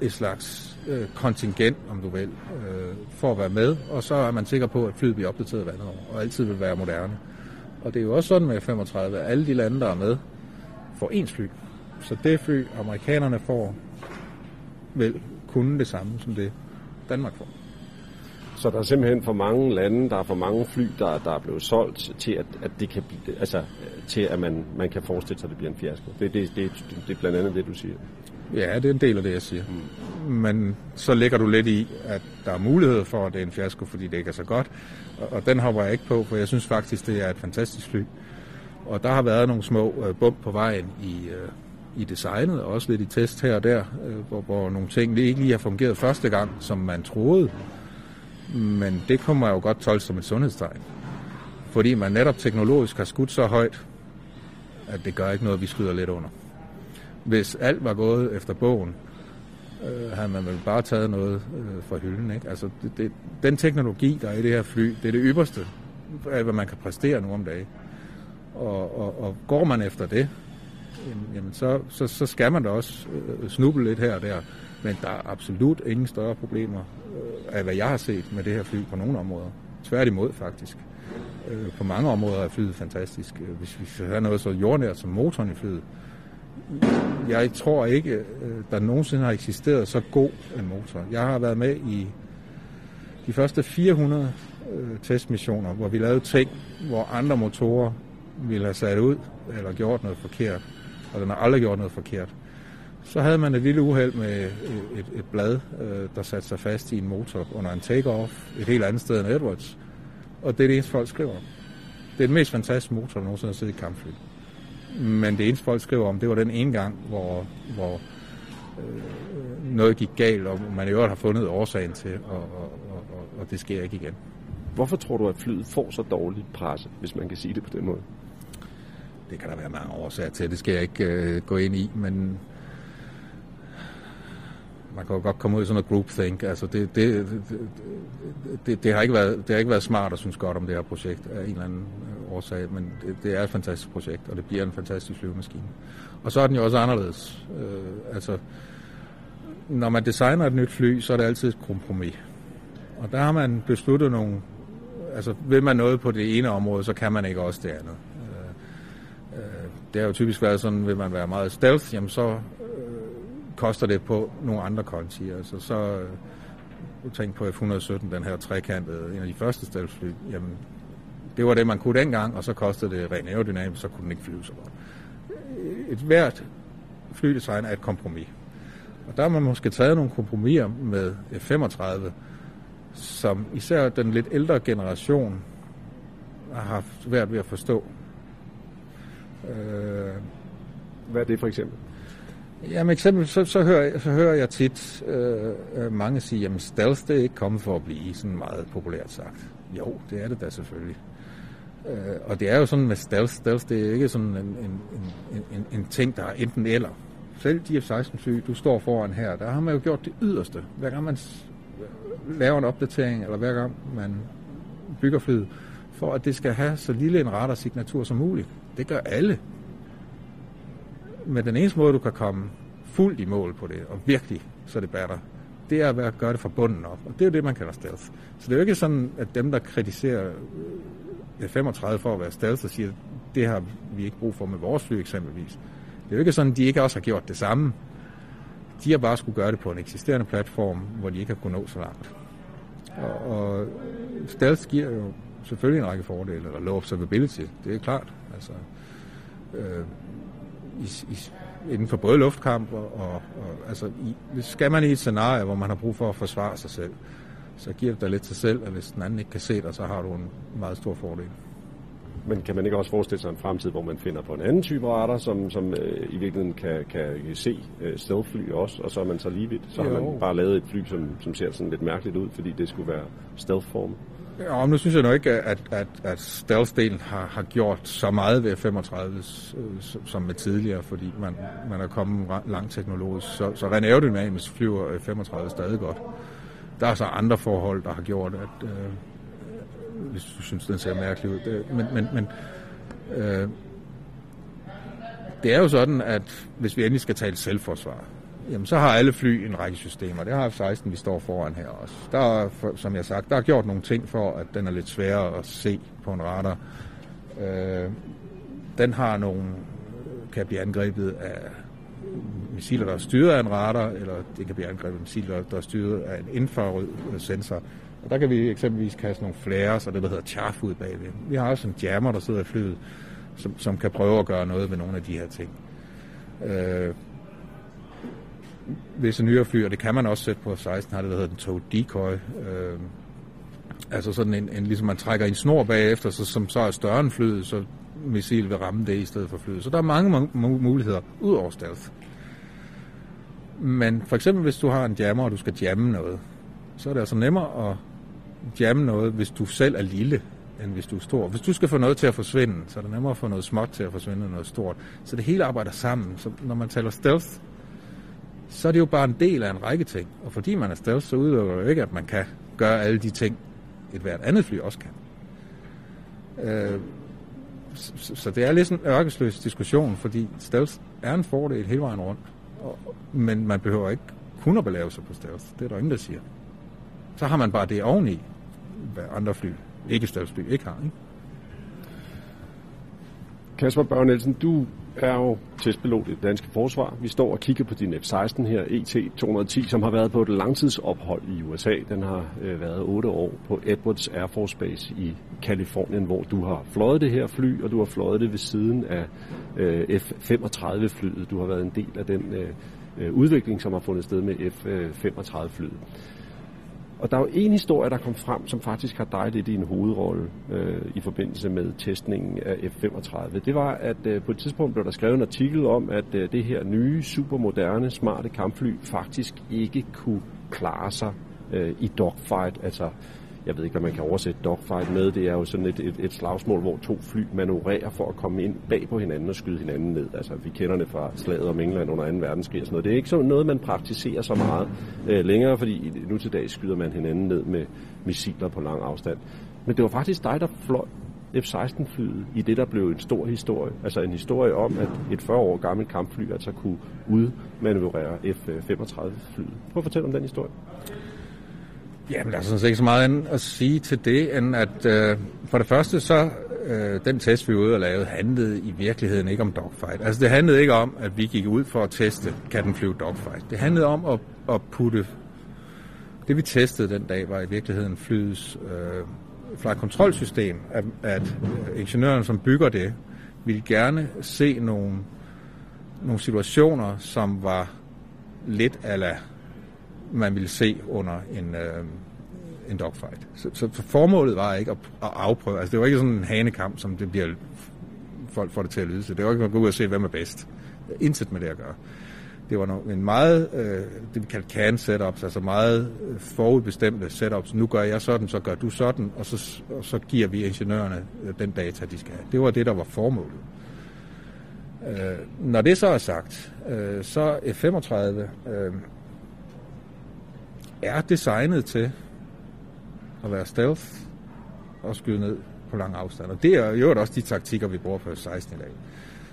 et slags øh, kontingent, om du vil, øh, for at være med. Og så er man sikker på, at flyet bliver opdateret hver andet år, og altid vil være moderne. Og det er jo også sådan med 35, at alle de lande, der er med, får ens fly. Så det fly, amerikanerne får, vil kunne det samme som det, Danmark får. Så der er simpelthen for mange lande, der er for mange fly, der, der er blevet solgt til, at, at det kan blive, altså, til at man, man kan forestille sig, at det bliver en fiasko. Det, det, det, det er blandt andet det, du siger. Ja, det er en del af det, jeg siger. Mm. Men så ligger du lidt i, at der er mulighed for, at det er en fiasko, fordi det ikke er så godt. Og, og den hopper jeg ikke på, for jeg synes faktisk, det er et fantastisk fly. Og der har været nogle små øh, bump på vejen i, øh, i designet, og også lidt i test her og der, øh, hvor, hvor nogle ting ikke lige har fungeret første gang, som man troede. Men det kommer jo godt tolke som et sundhedstegn. Fordi man netop teknologisk har skudt så højt, at det gør ikke noget, vi skyder lidt under. Hvis alt var gået efter bogen, øh, havde man vel bare taget noget øh, fra hylden. Ikke? Altså, det, det, den teknologi, der er i det her fly, det er det ypperste af, hvad man kan præstere nu om dagen. Og, og, og går man efter det, jamen så, så, så skal man da også øh, snuble lidt her og der. Men der er absolut ingen større problemer Øh, af, hvad jeg har set med det her fly på nogle områder. Tværtimod faktisk. Øh, på mange områder er flyet fantastisk. Øh, hvis vi skal have noget så jordnært som motoren i flyet. Jeg tror ikke, øh, der nogensinde har eksisteret så god en motor. Jeg har været med i de første 400 testmissioner, hvor vi lavede ting, hvor andre motorer ville have sat ud eller gjort noget forkert. Og den har aldrig gjort noget forkert. Så havde man et lille uheld med et, et blad, øh, der satte sig fast i en motor under en take-off et helt andet sted end Edwards. Og det er det eneste, folk skriver om. Det er den mest fantastiske motor, der nogensinde har siddet i kampfly. Men det eneste, folk skriver om, det var den ene gang, hvor, hvor øh, noget gik galt, og man i øvrigt har fundet årsagen til, og, og, og, og det sker ikke igen. Hvorfor tror du, at flyet får så dårligt presse, hvis man kan sige det på den måde? Det kan der være mange årsager til, det skal jeg ikke øh, gå ind i, men man kan jo godt komme ud i sådan noget groupthink. Altså det, det, det, det, det, har ikke været, det har ikke været smart at synes godt om det her projekt af en eller anden øh, årsag, men det, det er et fantastisk projekt, og det bliver en fantastisk flyvemaskine. Og så er den jo også anderledes. Øh, altså, når man designer et nyt fly, så er det altid et kompromis. Og der har man besluttet nogle altså vil man noget på det ene område, så kan man ikke også det andet. Øh, øh det har jo typisk været sådan, vil man være meget stealth, jamen så koster det på nogle andre konti. Altså så øh, tænk på F-117, den her trekantede, en af de første stealthfly, jamen det var det, man kunne dengang, og så kostede det rent aerodynamisk, så kunne den ikke flyve så godt. Øh, et hvert flydesign er et kompromis. Og der har man måske taget nogle kompromiser med F-35, som især den lidt ældre generation har haft svært ved at forstå. Øh, Hvad er det for eksempel? Jamen eksempel, så, så, hører, så hører jeg tit øh, øh mange sige, at stealth det er ikke kommet for at blive, sådan meget populært sagt. Jo, det er det da selvfølgelig. Øh, og det er jo sådan med stealth, stealth det er ikke sådan en, en, en, en, en ting, der er enten eller. Selv de F-16 fly, du står foran her, der har man jo gjort det yderste. Hver gang man øh, laver en opdatering, eller hver gang man bygger flyet, for at det skal have så lille en radarsignatur som muligt. Det gør alle. Men den eneste måde, du kan komme fuldt i mål på det, og virkelig så det batter, det er at gøre det fra bunden op. Og det er jo det, man kalder stealth. Så det er jo ikke sådan, at dem, der kritiserer øh, F-35 for at være stealth, og siger, det har vi ikke brug for med vores fly eksempelvis. Det er jo ikke sådan, at de ikke også har gjort det samme. De har bare skulle gøre det på en eksisterende platform, hvor de ikke har kunnet nå så langt. Og, og stealth giver jo selvfølgelig en række fordele, eller low observability, det er klart. Altså, øh, i, i, inden for både luftkamp og, og, og altså, i, skal man i et scenarie, hvor man har brug for at forsvare sig selv, så giver det dig lidt til selv, at hvis den anden ikke kan se dig, så har du en meget stor fordel. Men kan man ikke også forestille sig en fremtid, hvor man finder på en anden type radar, som, som øh, i virkeligheden kan, kan se øh, stealth-fly også, og så er man så lige vidt. Så jo. har man bare lavet et fly, som, som ser sådan lidt mærkeligt ud, fordi det skulle være stealth-form. Ja, men nu synes jeg nok ikke, at, at, at stealth-delen har, har gjort så meget ved 35 øh, som med tidligere, fordi man, man er kommet langt teknologisk. Så, så rent aerodynamisk flyver øh, 35 stadig godt. Der er så andre forhold, der har gjort, at øh, øh hvis du synes, den ser mærkelig ud. Det, men men, men øh, det er jo sådan, at hvis vi endelig skal tale selvforsvar, jamen så har alle fly en række systemer. Det har F-16, vi står foran her også. Der er, som jeg sagt, der er gjort nogle ting for, at den er lidt sværere at se på en radar. Øh, den har nogle, kan blive angrebet af missiler, der er styret af en radar, eller det kan blive angrebet af missiler, der er styret af en infrarød øh, sensor. Og der kan vi eksempelvis kaste nogle flares og det, der hedder chaff ud bagved. Vi har også en jammer, der sidder i flyet, som, som kan prøve at gøre noget ved nogle af de her ting. Øh, visse nyere fly, og det kan man også sætte på 16, har det, der hedder den tog decoy. Øh, altså sådan en, en, ligesom man trækker en snor bagefter, så, som så er større end flyet, så missil vil ramme det i stedet for flyet. Så der er mange muligheder ud over stealth. Men for eksempel hvis du har en jammer, og du skal jamme noget, så er det altså nemmere at jamme noget, hvis du selv er lille, end hvis du er stor. Hvis du skal få noget til at forsvinde, så er det nemmere at få noget småt til at forsvinde end noget stort. Så det hele arbejder sammen. Så når man taler stealth, så er det jo bare en del af en række ting. Og fordi man er stealth, så udelukker det jo ikke, at man kan gøre alle de ting, et hvert andet fly også kan. Øh, så, så det er lidt sådan en ørkesløs diskussion, fordi stealth er en fordel hele vejen rundt. Og, men man behøver ikke kun at belave sig på stealth. Det er der ingen, der siger. Så har man bare det oveni, hvad andre fly, ikke stealth ikke har. Ikke? Kasper Børge Nielsen, du er jo testpilot i det danske forsvar. Vi står og kigger på din F-16 her, ET-210, som har været på et langtidsophold i USA. Den har øh, været 8 år på Edwards Air Force Base i Kalifornien, hvor du har fløjet det her fly, og du har fløjet det ved siden af øh, F-35-flyet. Du har været en del af den øh, øh udvikling, som har fundet sted med F-35-flyet. Øh, og der er jo en historie, der kom frem, som faktisk har dig lidt i en hovedrolle øh, i forbindelse med testningen af F-35. Det var, at øh, på et tidspunkt blev der skrevet en artikel om, at øh, det her nye, supermoderne, smarte kampfly faktisk ikke kunne klare sig øh, i dogfight, altså jeg ved ikke, hvad man kan oversætte dogfight med. Det er jo sådan et, et, et slagsmål, hvor to fly manøvrerer for at komme ind bag på hinanden og skyde hinanden ned. Altså, vi kender det fra slaget om England under 2. verdenskrig og sådan noget. Det er ikke sådan noget, man praktiserer så meget øh, længere, fordi nu til dag skyder man hinanden ned med missiler på lang afstand. Men det var faktisk dig, der fløj F-16-flyet i det, der blev en stor historie. Altså en historie om, at et 40 år gammelt kampfly altså kunne udmanøvrere F-35-flyet. Øh, Prøv at fortælle om den historie. Jamen, der er sådan set ikke så meget andet at sige til det, end at øh, for det første så, øh, den test, vi var ude og lavede, handlede i virkeligheden ikke om dogfight. Altså, det handlede ikke om, at vi gik ud for at teste, kan den flyve dogfight. Det handlede om at, at putte... Det, vi testede den dag, var i virkeligheden flyets øh, flight-kontrolsystem, at, at ingeniøren, som bygger det, ville gerne se nogle, nogle situationer, som var lidt ala man ville se under en, øh, en dogfight. Så, så, så formålet var ikke at, at afprøve. Altså det var ikke sådan en hanekamp, som det bliver folk får det til at lyde. Så det var ikke at gå ud og se, hvem er bedst. Intet med det at gøre. Det var en meget, øh, det vi kalder can setups, altså meget øh, forudbestemte setups. Nu gør jeg sådan, så gør du sådan, og så, og så giver vi ingeniørerne øh, den data, de skal have. Det var det, der var formålet. Øh, når det så er sagt, øh, så F-35 øh, er designet til at være stealth og skyde ned på lang afstand. Og det er jo også de taktikker, vi bruger på 16 i dag.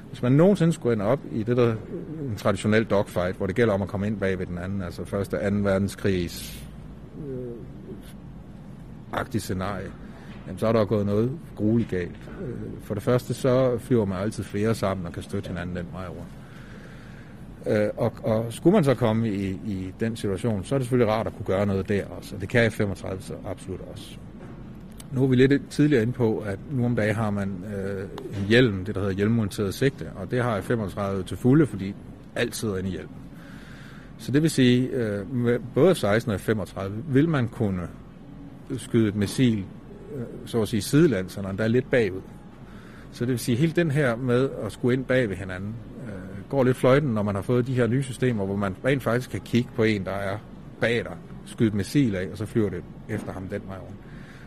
Hvis man nogensinde skulle ende op i det der en traditionel dogfight, hvor det gælder om at komme ind bag ved den anden, altså første og anden verdenskrigs øh, agtig scenarie, jamen så er der gået noget grueligt galt. Øh, for det første, så flyver man altid flere sammen og kan støtte hinanden den vej rundt. Øh, og, og skulle man så komme i, i den situation, så er det selvfølgelig rart at kunne gøre noget der også, og det kan F-35 så absolut også. Nu er vi lidt tidligere inde på, at nu om dagen har man øh, en hjelm, det der hedder hjelmmonteret sigte, og det har F-35 til fulde, fordi alt sidder inde i hjelmen. Så det vil sige, øh, med både 16 og 35 vil man kunne skyde et missil, øh, så at sige sidelands, så der er lidt bagud. Så det vil sige, hele den her med at skulle ind bag ved hinanden, går lidt fløjten, når man har fået de her nye systemer, hvor man rent faktisk kan kigge på en, der er bag dig, skyde et missil af, og så flyver det efter ham den vej rundt.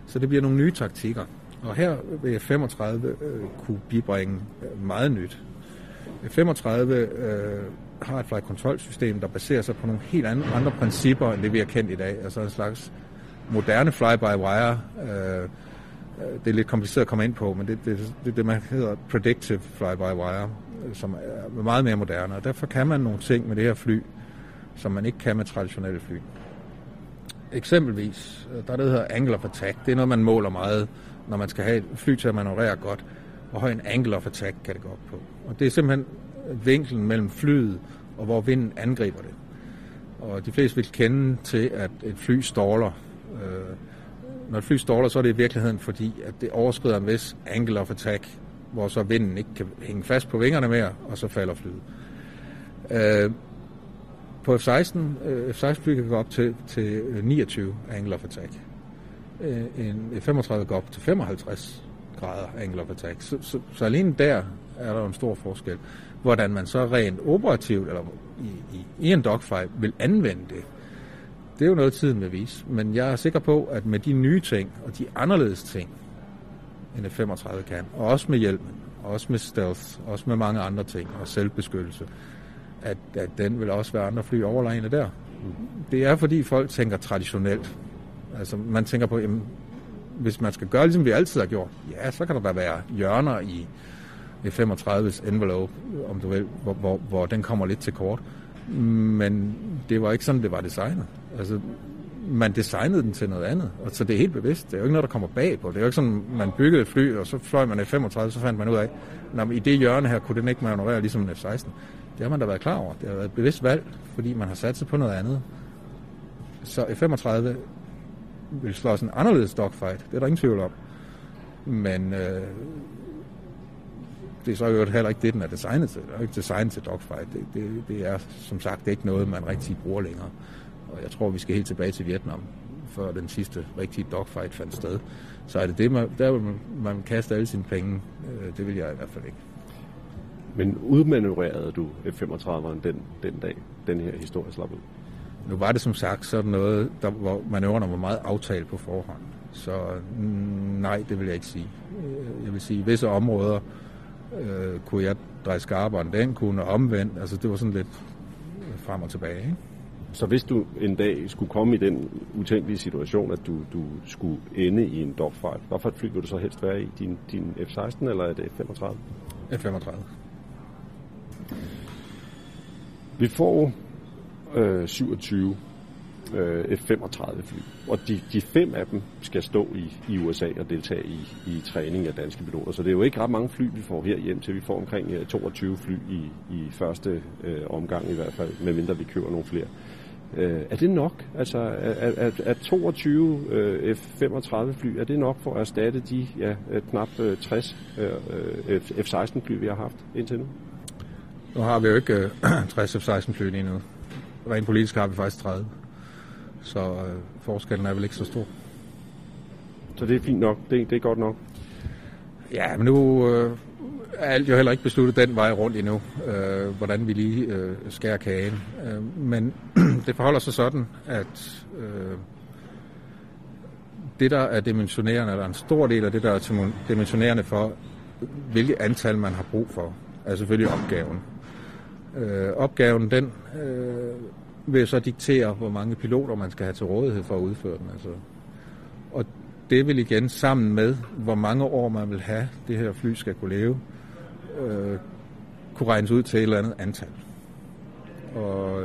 Så det bliver nogle nye taktikker. Og her vil 35 øh, kunne bibringe øh, meget nyt. 35 øh, har et flight kontrolsystem, der baserer sig på nogle helt andre, andre principper, end det vi har kendt i dag. Altså en slags moderne fly-by-wire. Øh, øh, det er lidt kompliceret at komme ind på, men det er det, det, det, man hedder predictive fly-by-wire som er meget mere moderne. Og derfor kan man nogle ting med det her fly, som man ikke kan med traditionelle fly. Eksempelvis, øh, der er det, der hedder angle of attack. Det er noget, man måler meget, når man skal have et fly til at manøvrere godt. Hvor høj en angle of attack kan det gå op på. Og det er simpelthen øh, vinklen mellem flyet og hvor vinden angriber det. Og de fleste vil kende til, at et fly ståler. Øh, når et fly ståler, så er det i virkeligheden fordi, at det overskrider en vis angle of attack, hvor så vinden ikke kan hænge fast på vingerne mere, og så falder flyet. Øh, på F-16, øh, F-16 fly kan gå op til, til øh, 29 angle of attack. Øh, en F-35 går op til 55 grader angle of attack. Så, så, så alene der er der en stor forskel. Hvordan man så rent operativt, eller i, i, i en dogfight, vil anvende det, det er jo noget, tiden vil vise. Men jeg er sikker på, at med de nye ting, og de anderledes ting, en F-35 kan. Og også med hjelmen, også med stealth, også med mange andre ting, og selvbeskyttelse, at, at den vil også være andre fly overlegne der. Det er fordi folk tænker traditionelt. Altså man tænker på, jamen, hvis man skal gøre, ligesom vi altid har gjort, ja, så kan der da være hjørner i F-35's envelope, om du vil, hvor, hvor, hvor den kommer lidt til kort. Men det var ikke sådan, det var designet. Altså, man designede den til noget andet. Og så det er helt bevidst. Det er jo ikke noget, der kommer bag på. Det er jo ikke sådan, man byggede et fly, og så fløj man F-35, så fandt man ud af, at i det hjørne her kunne den ikke manøvrere ligesom en F-16. Det har man da været klar over. Det har været et bevidst valg, fordi man har sat sig på noget andet. Så F-35 vil slå sådan en anderledes dogfight. Det er der ingen tvivl om. Men øh, det er så jo heller ikke det, den er designet til. Det er ikke designet til dogfight. Det, det, det er som sagt ikke noget, man rigtig bruger længere. Og jeg tror, vi skal helt tilbage til Vietnam, før den sidste rigtige dogfight fandt sted. Så er det det, man, der vil man, man kaste alle sine penge. Øh, det vil jeg i hvert fald ikke. Men udmanøvrerede du F-35'eren den, den dag, den her historie slap ud? Nu var det som sagt sådan noget, der, hvor manøvrerne var meget aftalt på forhånd. Så mm, nej, det vil jeg ikke sige. Øh, jeg vil sige, at visse områder øh, kunne jeg dreje skarpere end den kunne, omvendt. Altså det var sådan lidt frem og tilbage. Ikke? Så hvis du en dag skulle komme i den utænkelige situation, at du, du skulle ende i en dogfight, hvorfor et fly vil du så helst være i? Din, din F-16 eller er det F-35? F-35. Vi får øh, 27 øh, F-35 fly. Og de, de fem af dem skal stå i, i USA og deltage i, i træning af danske piloter. Så det er jo ikke ret mange fly, vi får her hjem til. Vi får omkring øh, 22 fly i, i første øh, omgang i hvert fald, medmindre vi køber nogle flere. Øh, er det nok? Altså, er, er, er 22 øh, F-35 fly, er det nok for at erstatte de ja, øh, knap øh, 60 øh, øh F-16 fly, vi har haft indtil nu? Nu har vi jo ikke øh, 60 F-16 fly endnu. Rent politisk har vi faktisk 30. Så øh, forskellen er vel ikke så stor. Så det er fint nok. Det, det er godt nok. Ja, men nu øh, er alt jo heller ikke besluttet den vej rundt endnu, øh, hvordan vi lige øh, skærer kagen. Øh, men det forholder sig sådan, at øh, det, der er dimensionerende, eller en stor del af det, der er dimensionerende for, hvilket antal man har brug for, er selvfølgelig opgaven. Øh, opgaven, den øh, vil så diktere, hvor mange piloter man skal have til rådighed for at udføre den. Altså. Og det vil igen sammen med, hvor mange år man vil have, det her fly skal kunne leve, øh, kunne regnes ud til et eller andet antal. Og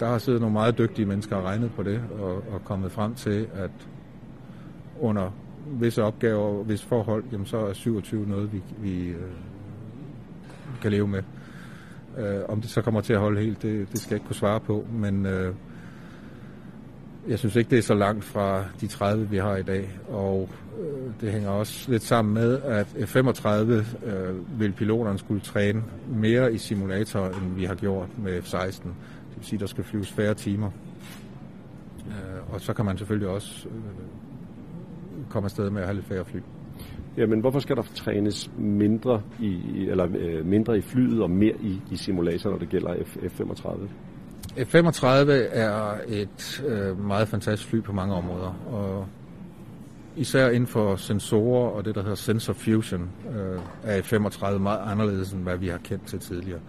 der har siddet nogle meget dygtige mennesker og regnet på det, og, og kommet frem til, at under visse opgaver, og visse forhold, jamen så er 27 noget, vi, vi øh, kan leve med. Øh, om det så kommer til at holde helt, det, det skal jeg ikke kunne svare på, men øh, jeg synes ikke, det er så langt fra de 30, vi har i dag, og øh, det hænger også lidt sammen med, at F-35 øh, vil piloterne skulle træne mere i simulator, end vi har gjort med F-16. Det vil sige, der skal flyves færre timer. Øh, og så kan man selvfølgelig også øh, komme afsted med at have lidt færre fly. Jamen, hvorfor skal der trænes mindre i, eller, øh, mindre i flyet og mere i, i simulator, når det gælder F, F-35? F-35 er et øh, meget fantastisk fly på mange områder, og især inden for sensorer og det, der hedder sensor fusion, øh, er F-35 meget anderledes, end hvad vi har kendt til tidligere.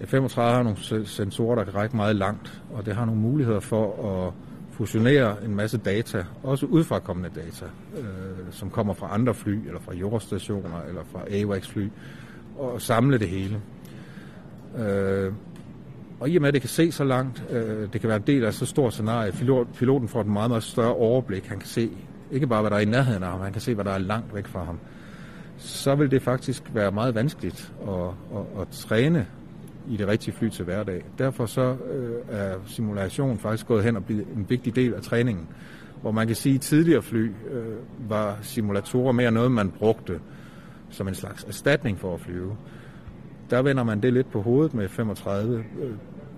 F-35 har nogle sensorer, der kan række meget langt, og det har nogle muligheder for at fusionere en masse data, også udfrakommende data, øh, som kommer fra andre fly, eller fra jordstationer, eller fra AWACS-fly, og samle det hele. Øh, og i og med, at det kan se så langt, øh, det kan være en del af så stort scenarie, pilot, piloten får et meget, meget større overblik. Han kan se ikke bare, hvad der er i nærheden af ham, han kan se, hvad der er langt væk fra ham. Så vil det faktisk være meget vanskeligt at, at, at træne i det rigtige fly til hverdag. Derfor så øh, er simulation faktisk gået hen og blevet en vigtig del af træningen. Hvor man kan sige, at tidligere fly øh, var simulatorer mere noget, man brugte som en slags erstatning for at flyve. Der vender man det lidt på hovedet med 35 øh,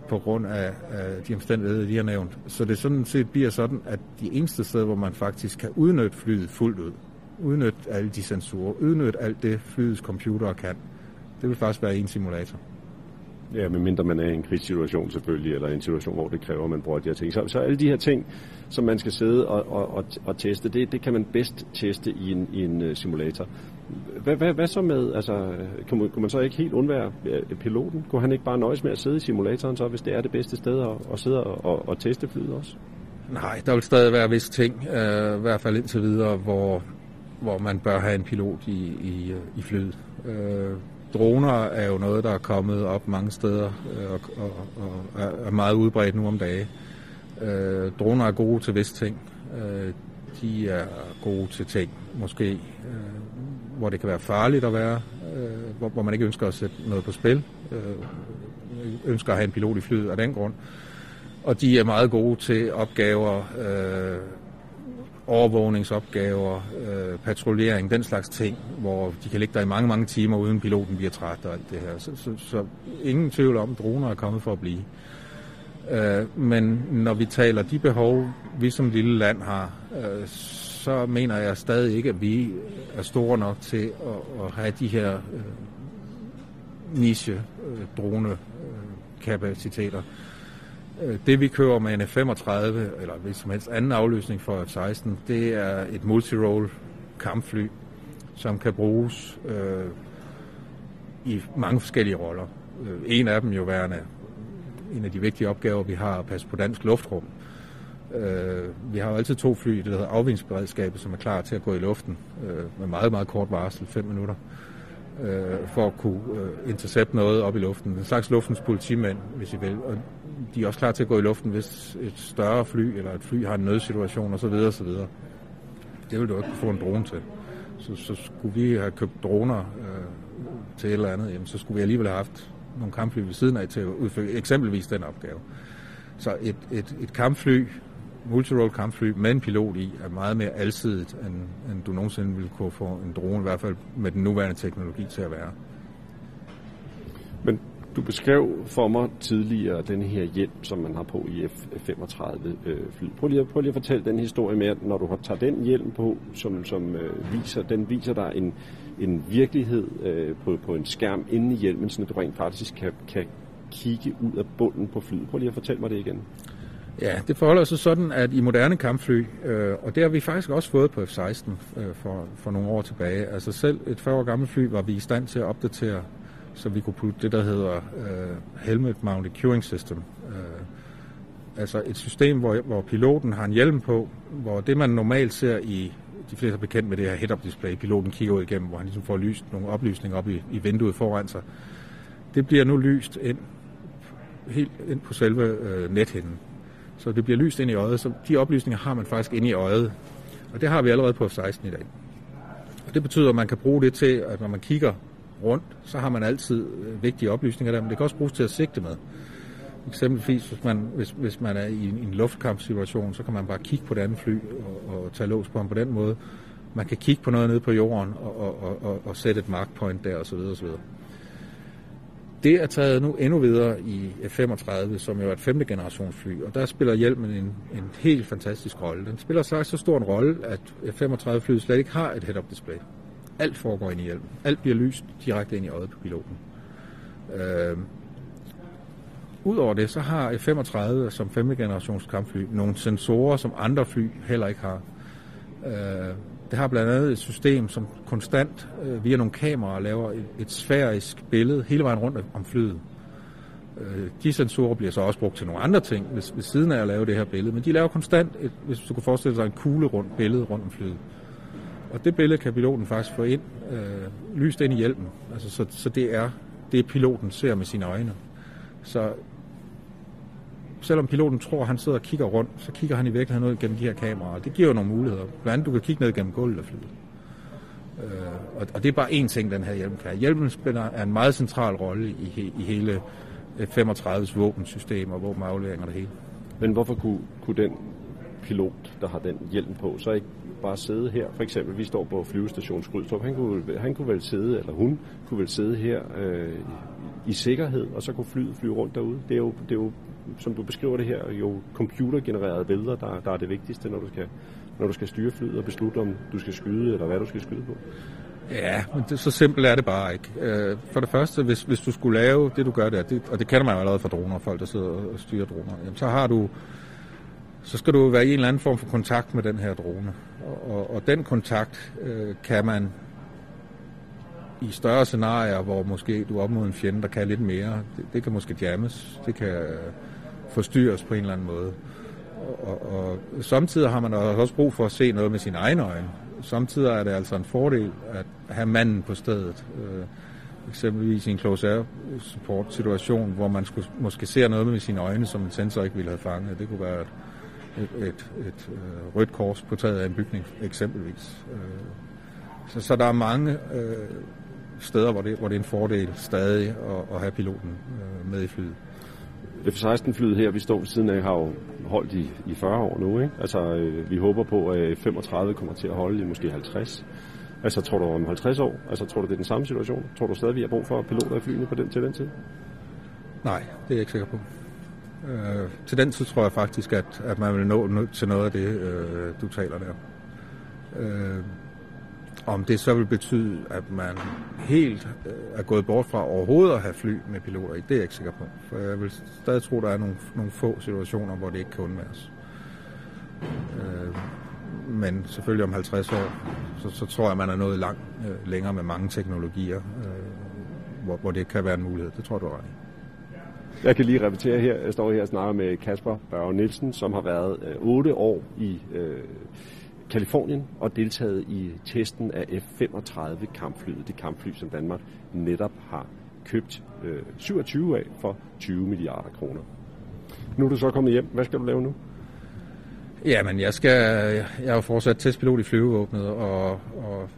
på grund af, af de omstændigheder, de har nævnt. Så det sådan set bliver sådan, at de eneste steder, hvor man faktisk kan udnytte flyet fuldt ud, udnytte alle de sensorer, udnytte alt det flyets computer kan, det vil faktisk være en simulator. Ja, medmindre man er i en krigssituation selvfølgelig, eller en situation, hvor det kræver, at man bruger de her ting. Så, så alle de her ting, som man skal sidde og, og, og, og teste, det, det kan man bedst teste i en, i en øh, simulator. Hvad, hvad, hvad så med, altså, kunne man, kunne man så ikke helt undvære øh, piloten? Kunne han ikke bare nøjes med at sidde i simulatoren så, hvis det er det bedste sted at, at sidde og, og, og teste flyet også? Nej, der vil stadig være visse ting, øh, i hvert fald indtil videre, hvor, hvor man bør have en pilot i, i, øh, i flyet. Øh, droner er jo noget, der er kommet op mange steder øh, og, og, og er meget udbredt nu om dage. Øh, droner er gode til visse ting. Øh, de er gode til ting, måske, øh, hvor det kan være farligt at være, øh, hvor, hvor man ikke ønsker at sætte noget på spil. Øh, ønsker at have en pilot i flyet af den grund. Og de er meget gode til opgaver, øh, overvågningsopgaver, øh, patruljering, den slags ting, hvor de kan ligge der i mange, mange timer, uden piloten bliver træt og alt det her. Så, så, så ingen tvivl om, at droner er kommet for at blive. Øh, men når vi taler de behov, vi som lille land har, øh, så mener jeg stadig ikke, at vi er store nok til at, at have de her øh, niche-drone-kapaciteter. Øh, Øh, Øh, det vi kører med en F-35, eller hvis som helst anden afløsning for F-16, det er et multirole kampfly, som kan bruges øh, i mange forskellige roller. Øh, en af dem jo værende en af de vigtige opgaver, vi har at passe på dansk luftrum. Øh, vi har jo altid to fly, det hedder afvindsberedskabet, som er klar til at gå i luften øh, med meget, meget kort varsel, fem minutter, øh, for at kunne øh, intercepte noget op i luften. En slags luftens politimænd, hvis I vil. Og de er også klar til at gå i luften, hvis et større fly eller et fly har en nødsituation osv. osv. Det vil du ikke få en drone til. Så, så skulle vi have købt droner øh, til et eller andet, jamen, så skulle vi alligevel have haft nogle kampfly ved siden af til at udføre eksempelvis den opgave. Så et, et, et kampfly, multirole kampfly med en pilot i, er meget mere alsidigt, end, end du nogensinde ville kunne få en drone, i hvert fald med den nuværende teknologi til at være. Du beskrev for mig tidligere den her hjelm, som man har på i F-35-fly. Øh, prøv lige, prøv lige at fortælle den historie med, at når du tager den hjelm på, som, som øh, viser, den viser dig en, en virkelighed øh, på, på en skærm inde i hjelmen, så du rent faktisk kan, kan kigge ud af bunden på flyet. Prøv lige at fortælle mig det igen. Ja, det forholder sig sådan, at i moderne kampfly, øh, og det har vi faktisk også fået på F-16 øh, for, for nogle år tilbage, altså selv et 40 år gammelt fly var vi i stand til at opdatere så vi kunne putte det, der hedder øh, Helmet Mounted Curing System. Øh, altså et system, hvor, hvor piloten har en hjelm på, hvor det, man normalt ser i, de fleste er bekendt med det her head-up display, piloten kigger ud igennem, hvor han ligesom får lyst nogle oplysninger op i, i vinduet foran sig. Det bliver nu lyst ind, helt ind på selve øh, nethinden. Så det bliver lyst ind i øjet, så de oplysninger har man faktisk inde i øjet. Og det har vi allerede på F-16 i dag. Og det betyder, at man kan bruge det til, at når man kigger rundt, så har man altid øh, vigtige oplysninger der, men det kan også bruges til at sigte med. Eksempelvis, hvis man, hvis, hvis man er i en, en luftkampsituation, så kan man bare kigge på det andet fly og, og tage lås på ham på den måde. Man kan kigge på noget nede på jorden og, og, og, og, og sætte et markpoint der osv. osv. Det er taget nu endnu videre i F-35, som jo er et femte generationsfly, og der spiller hjelmen en, en helt fantastisk rolle. Den spiller så, så stor en rolle, at F-35-flyet slet ikke har et head-up display. Alt foregår ind i hjelmen. Alt bliver lyst direkte ind i øjet på piloten. Øh, Udover det, så har F-35 som 5. generations kampfly nogle sensorer, som andre fly heller ikke har. Øh, det har blandt andet et system, som konstant øh, via nogle kameraer laver et, et sfærisk billede hele vejen rundt om flyet. Øh, de sensorer bliver så også brugt til nogle andre ting ved, ved siden af at lave det her billede, men de laver konstant, et, hvis du kunne forestille dig en kugle rundt billede rundt om flyet. Og det billede kan piloten faktisk få ind, øh, lyst ind i hjelmen. Altså, så, så det er det, piloten ser med sine øjne. Så selvom piloten tror, at han sidder og kigger rundt, så kigger han i virkeligheden ud gennem de her kameraer. Det giver jo nogle muligheder. Blandt andet, du kan kigge ned gennem gulvet og flyde. Øh, og, og det er bare én ting, den her hjelm kan. Hjelmen spiller er en meget central rolle i, he, i hele F-35's våbensystem og våbenaflevering og det hele. Men hvorfor kunne, kunne den pilot, der har den hjelm på, så ikke bare sidde her. For eksempel, vi står på flyvestation Skrydstrup. Han kunne, han kunne vel sidde, eller hun kunne vel sidde her øh, i sikkerhed, og så kunne flyet flyve rundt derude. Det er jo, det er jo som du beskriver det her, jo computergenererede billeder, der, der er det vigtigste, når du, skal, når du skal styre flyet og beslutte, om du skal skyde, eller hvad du skal skyde på. Ja, men det, så simpelt er det bare ikke. Øh, for det første, hvis, hvis du skulle lave det, du gør der, det, og det kender man jo allerede fra droner, folk der sidder og styrer droner, jamen, så har du så skal du være i en eller anden form for kontakt med den her drone. Og, og, og den kontakt øh, kan man i større scenarier, hvor måske du er op mod en fjende, der kan lidt mere, det, det kan måske jammes, det kan øh, forstyrres på en eller anden måde. Og, og, og samtidig har man også brug for at se noget med sine egne øjne. Samtidig er det altså en fordel at have manden på stedet. Øh, eksempelvis i en close air support situation, hvor man skulle, måske ser noget med sine øjne, som en sensor ikke ville have fanget. Det kunne være et, et, et øh, rødt kors på taget af en bygning eksempelvis. Øh, så, så der er mange øh, steder, hvor det, hvor det er en fordel stadig at, at have piloten øh, med i flyet. F-16-flyet her, vi står ved siden af, har jo holdt i, i 40 år nu. Ikke? Altså, øh, vi håber på, at 35 kommer til at holde i måske 50. Altså, tror du om 50 år? Altså, tror du, det er den samme situation? Tror du stadig, vi har brug for piloter i flyene på den, til den tid? Nej, det er jeg ikke sikker på. Øh, til den tid tror jeg faktisk, at, at man vil nå til noget af det, øh, du taler der. Øh, om det så vil betyde, at man helt øh, er gået bort fra overhovedet at have fly med piloter i, det er jeg ikke sikker på. For jeg vil stadig tro, at der er nogle, nogle få situationer, hvor det ikke kan undværes. Øh, men selvfølgelig om 50 år, så, så tror jeg, at man er nået langt øh, længere med mange teknologier, øh, hvor, hvor det kan være en mulighed. Det tror du er jeg kan lige repetere her. Jeg står her og snakker med Kasper Børge Nielsen, som har været øh, 8 år i øh, Kalifornien og deltaget i testen af F-35 kampflyet. Det kampfly, som Danmark netop har købt øh, 27 af for 20 milliarder kroner. Nu er du så kommet hjem. Hvad skal du lave nu? Jamen, jeg skal, jeg er jo fortsat testpilot i flyvevåbnet, og, og, og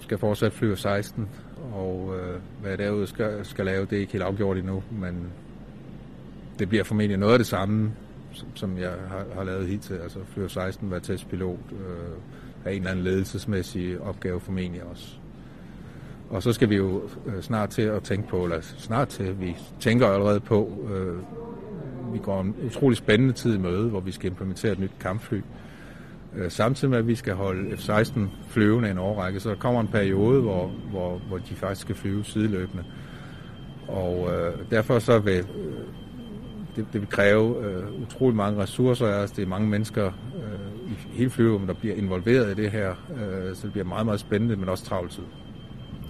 skal fortsat flyve 16, og øh, hvad derude skal, skal lave, det er ikke helt afgjort endnu, men det bliver formentlig noget af det samme, som, som jeg har, har lavet hidtil, altså flyve 16, være testpilot, øh, have en eller anden ledelsesmæssig opgave formentlig også. Og så skal vi jo øh, snart til at tænke på, eller snart til, vi tænker allerede på, øh, vi går en utrolig spændende tid i møde, hvor vi skal implementere et nyt kampfly. Øh, Øh, samtidig med, at vi skal holde F-16 flyvende en årrække, så der kommer en periode, hvor, hvor, hvor de faktisk skal flyve sideløbende. Og øh, derfor så vil øh, det, det vil kræve øh, utrolig mange ressourcer af os. Det er mange mennesker øh, i hele flyvevåbnet, der bliver involveret i det her, øh, så det bliver meget, meget spændende, men også travlt tid.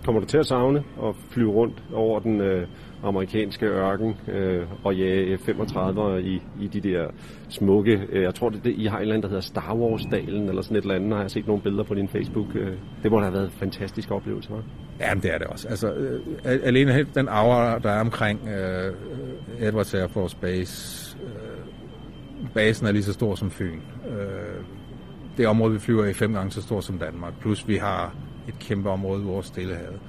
Kommer du til at savne at flyve rundt over den øh, amerikanske ørken øh, og jage F-35 i, i de der smukke... Øh, jeg tror, det, det, I har en eller anden, der hedder Star Wars-dalen eller sådan et eller andet. Har jeg set nogle billeder på din Facebook. Øh, det må da have været en fantastisk oplevelse, hva'? Ja, det er det også. Altså, øh, alene den aura, der er omkring øh, Edwards Air Force Base, øh, basen er lige så stor som Fyn. Øh, det område, vi flyver i, er fem gange så stort som Danmark. Plus vi har et kæmpe område i vores stillehavet.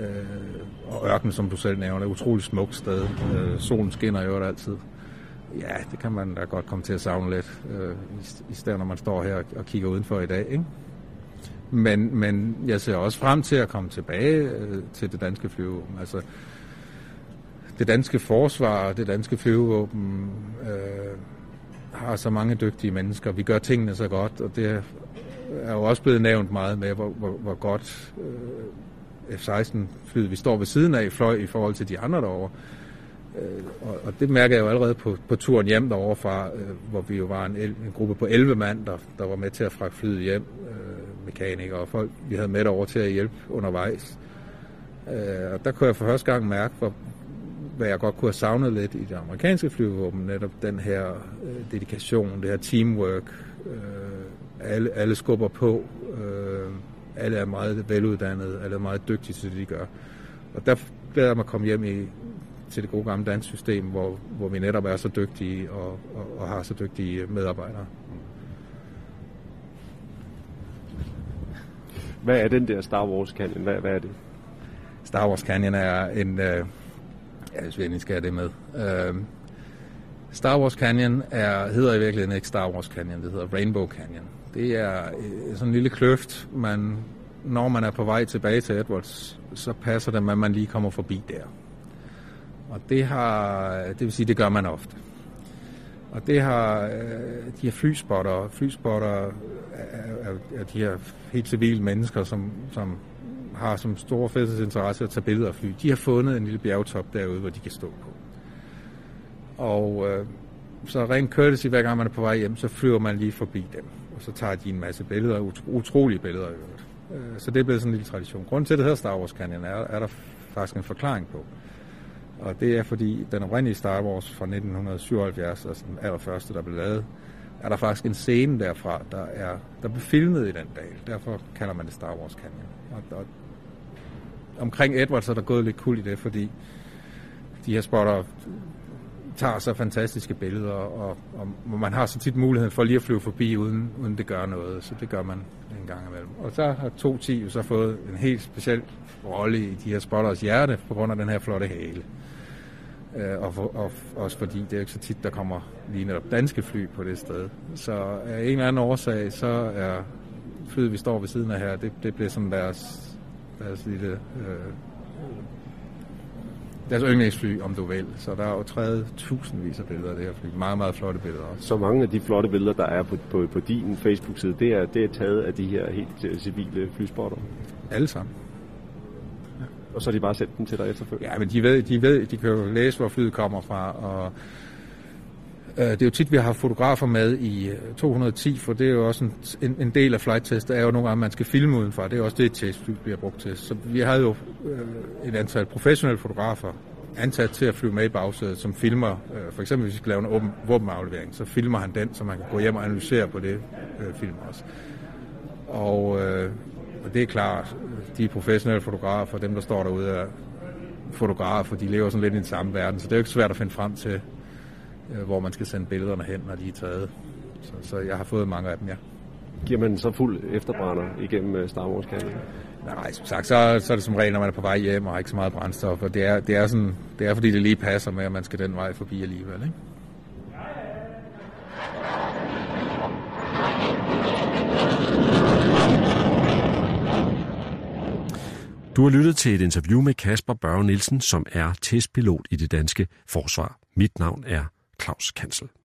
Øh, og ørken, som du selv nævner, er et utroligt smukt sted. Øh, solen skinner jo altid. Ja, det kan man da godt komme til at savne lidt, øh, i stedet når man står her og kigger udenfor i dag. Ikke? Men, men jeg ser også frem til at komme tilbage øh, til det danske flyvevåben. Altså, det danske forsvar, det danske flyvevåben øh, har så mange dygtige mennesker. Vi gør tingene så godt, og det er jo også blevet nævnt meget med, hvor, hvor, hvor godt øh, F-16-flyet, vi står ved siden af, fløj i forhold til de andre derovre. Øh, og, og det mærker jeg jo allerede på, på turen hjem derovre fra, øh, hvor vi jo var en, en gruppe på 11 mand, der, der var med til at fragte flyet hjem, øh, mekanikere og folk, vi havde med derovre til at hjælpe undervejs. Øh, og der kunne jeg for første gang mærke, hvor, hvad jeg godt kunne have savnet lidt i det amerikanske flyvåben, netop den her øh, dedikation, det her teamwork, øh, alle, alle skubber på. Øh, alle er meget veluddannede, alle er meget dygtige til det, de gør. Og der glæder jeg mig at komme hjem i, til det gode gamle dansk system, hvor, hvor vi netop er så dygtige og, og, og har så dygtige medarbejdere. Hvad er den der Star Wars Canyon? Hvad, hvad er det? Star Wars Canyon er en... Øh, ja, hvis vi skal have det med. Øh, Star Wars Canyon er, hedder i virkeligheden ikke Star Wars Canyon, det hedder Rainbow Canyon. Det er øh, sådan en lille kløft, man, når man er på vej tilbage til Edwards, så passer det med, at man lige kommer forbi der. Og det har, det vil sige, det gør man ofte. Og det har øh, de her flyspotter, flyspotter er, er, er de her helt civile mennesker, som, som har som store fællesinteresse at tage billeder af fly. De har fundet en lille bjergtop derude, hvor de kan stå på. Og øh, så rent courtesy, hver gang man er på vej hjem, så flyver man lige forbi dem. Og så tager de en masse billeder, ut- utrolige billeder i øvrigt. Øh, så det er blevet sådan en lille tradition. Grunden til, at det hedder Star Wars Canyon, er, er der faktisk en forklaring på. Og det er fordi, den oprindelige Star Wars fra 1977, altså den allerførste, der blev lavet, er der faktisk en scene derfra, der, er, der blev filmet i den dal. Derfor kalder man det Star Wars Canyon. Og, og omkring Edwards er der gået lidt kul i det, fordi de her spotter tager så fantastiske billeder, og, og man har så tit muligheden for lige at flyve forbi, uden, uden det gør noget. Så det gør man en gang imellem. Og så har 2.10 jo så fået en helt speciel rolle i de her spotters hjerte, på grund af den her flotte hale. Øh, og, for, og også fordi det er ikke så tit, der kommer lige netop danske fly på det sted. Så af en eller anden årsag, så er flyet, vi står ved siden af her, det, det bliver sådan deres, deres lille øh, deres yndlingsfly, om du vil. Så der er jo træet tusindvis af billeder af det her fly. Meget, meget flotte billeder også. Så mange af de flotte billeder, der er på, på, på din Facebook-side, det er, det er taget af de her helt øh, civile flyspotter? Alle sammen. Ja. Og så har de bare sendt dem til dig efterfølgende? Ja, men de ved, de ved, de kan jo læse, hvor flyet kommer fra, og Øh, det er jo tit, vi har fotografer med i øh, 210, for det er jo også en, en del af flight test, er jo nogle gange, man skal filme udenfor. Det er også det, testfly bliver brugt til. Så vi havde jo øh, et antal professionelle fotografer ansat til at flyve med i bagsædet, som filmer, øh, for eksempel hvis vi skal lave en åben våbenaflevering, så filmer han den, så man kan gå hjem og analysere på det øh, film også. Og, øh, og det er klart, de professionelle fotografer, dem der står derude, er fotografer, de lever sådan lidt i den samme verden, så det er jo ikke svært at finde frem til, hvor man skal sende billederne hen, når de er taget. Så, så jeg har fået mange af dem, ja. Giver man så fuld efterbrænder igennem øh, Star Wars -kanalen? Nej, som sagt, så, så er det som regel, når man er på vej hjem og har ikke så meget brændstof. Og det er, det er, sådan, det er fordi, det lige passer med, at man skal den vej forbi alligevel. Ikke? Du har lyttet til et interview med Kasper Børge Nielsen, som er testpilot i det danske forsvar. Mit navn er Claus Kansel.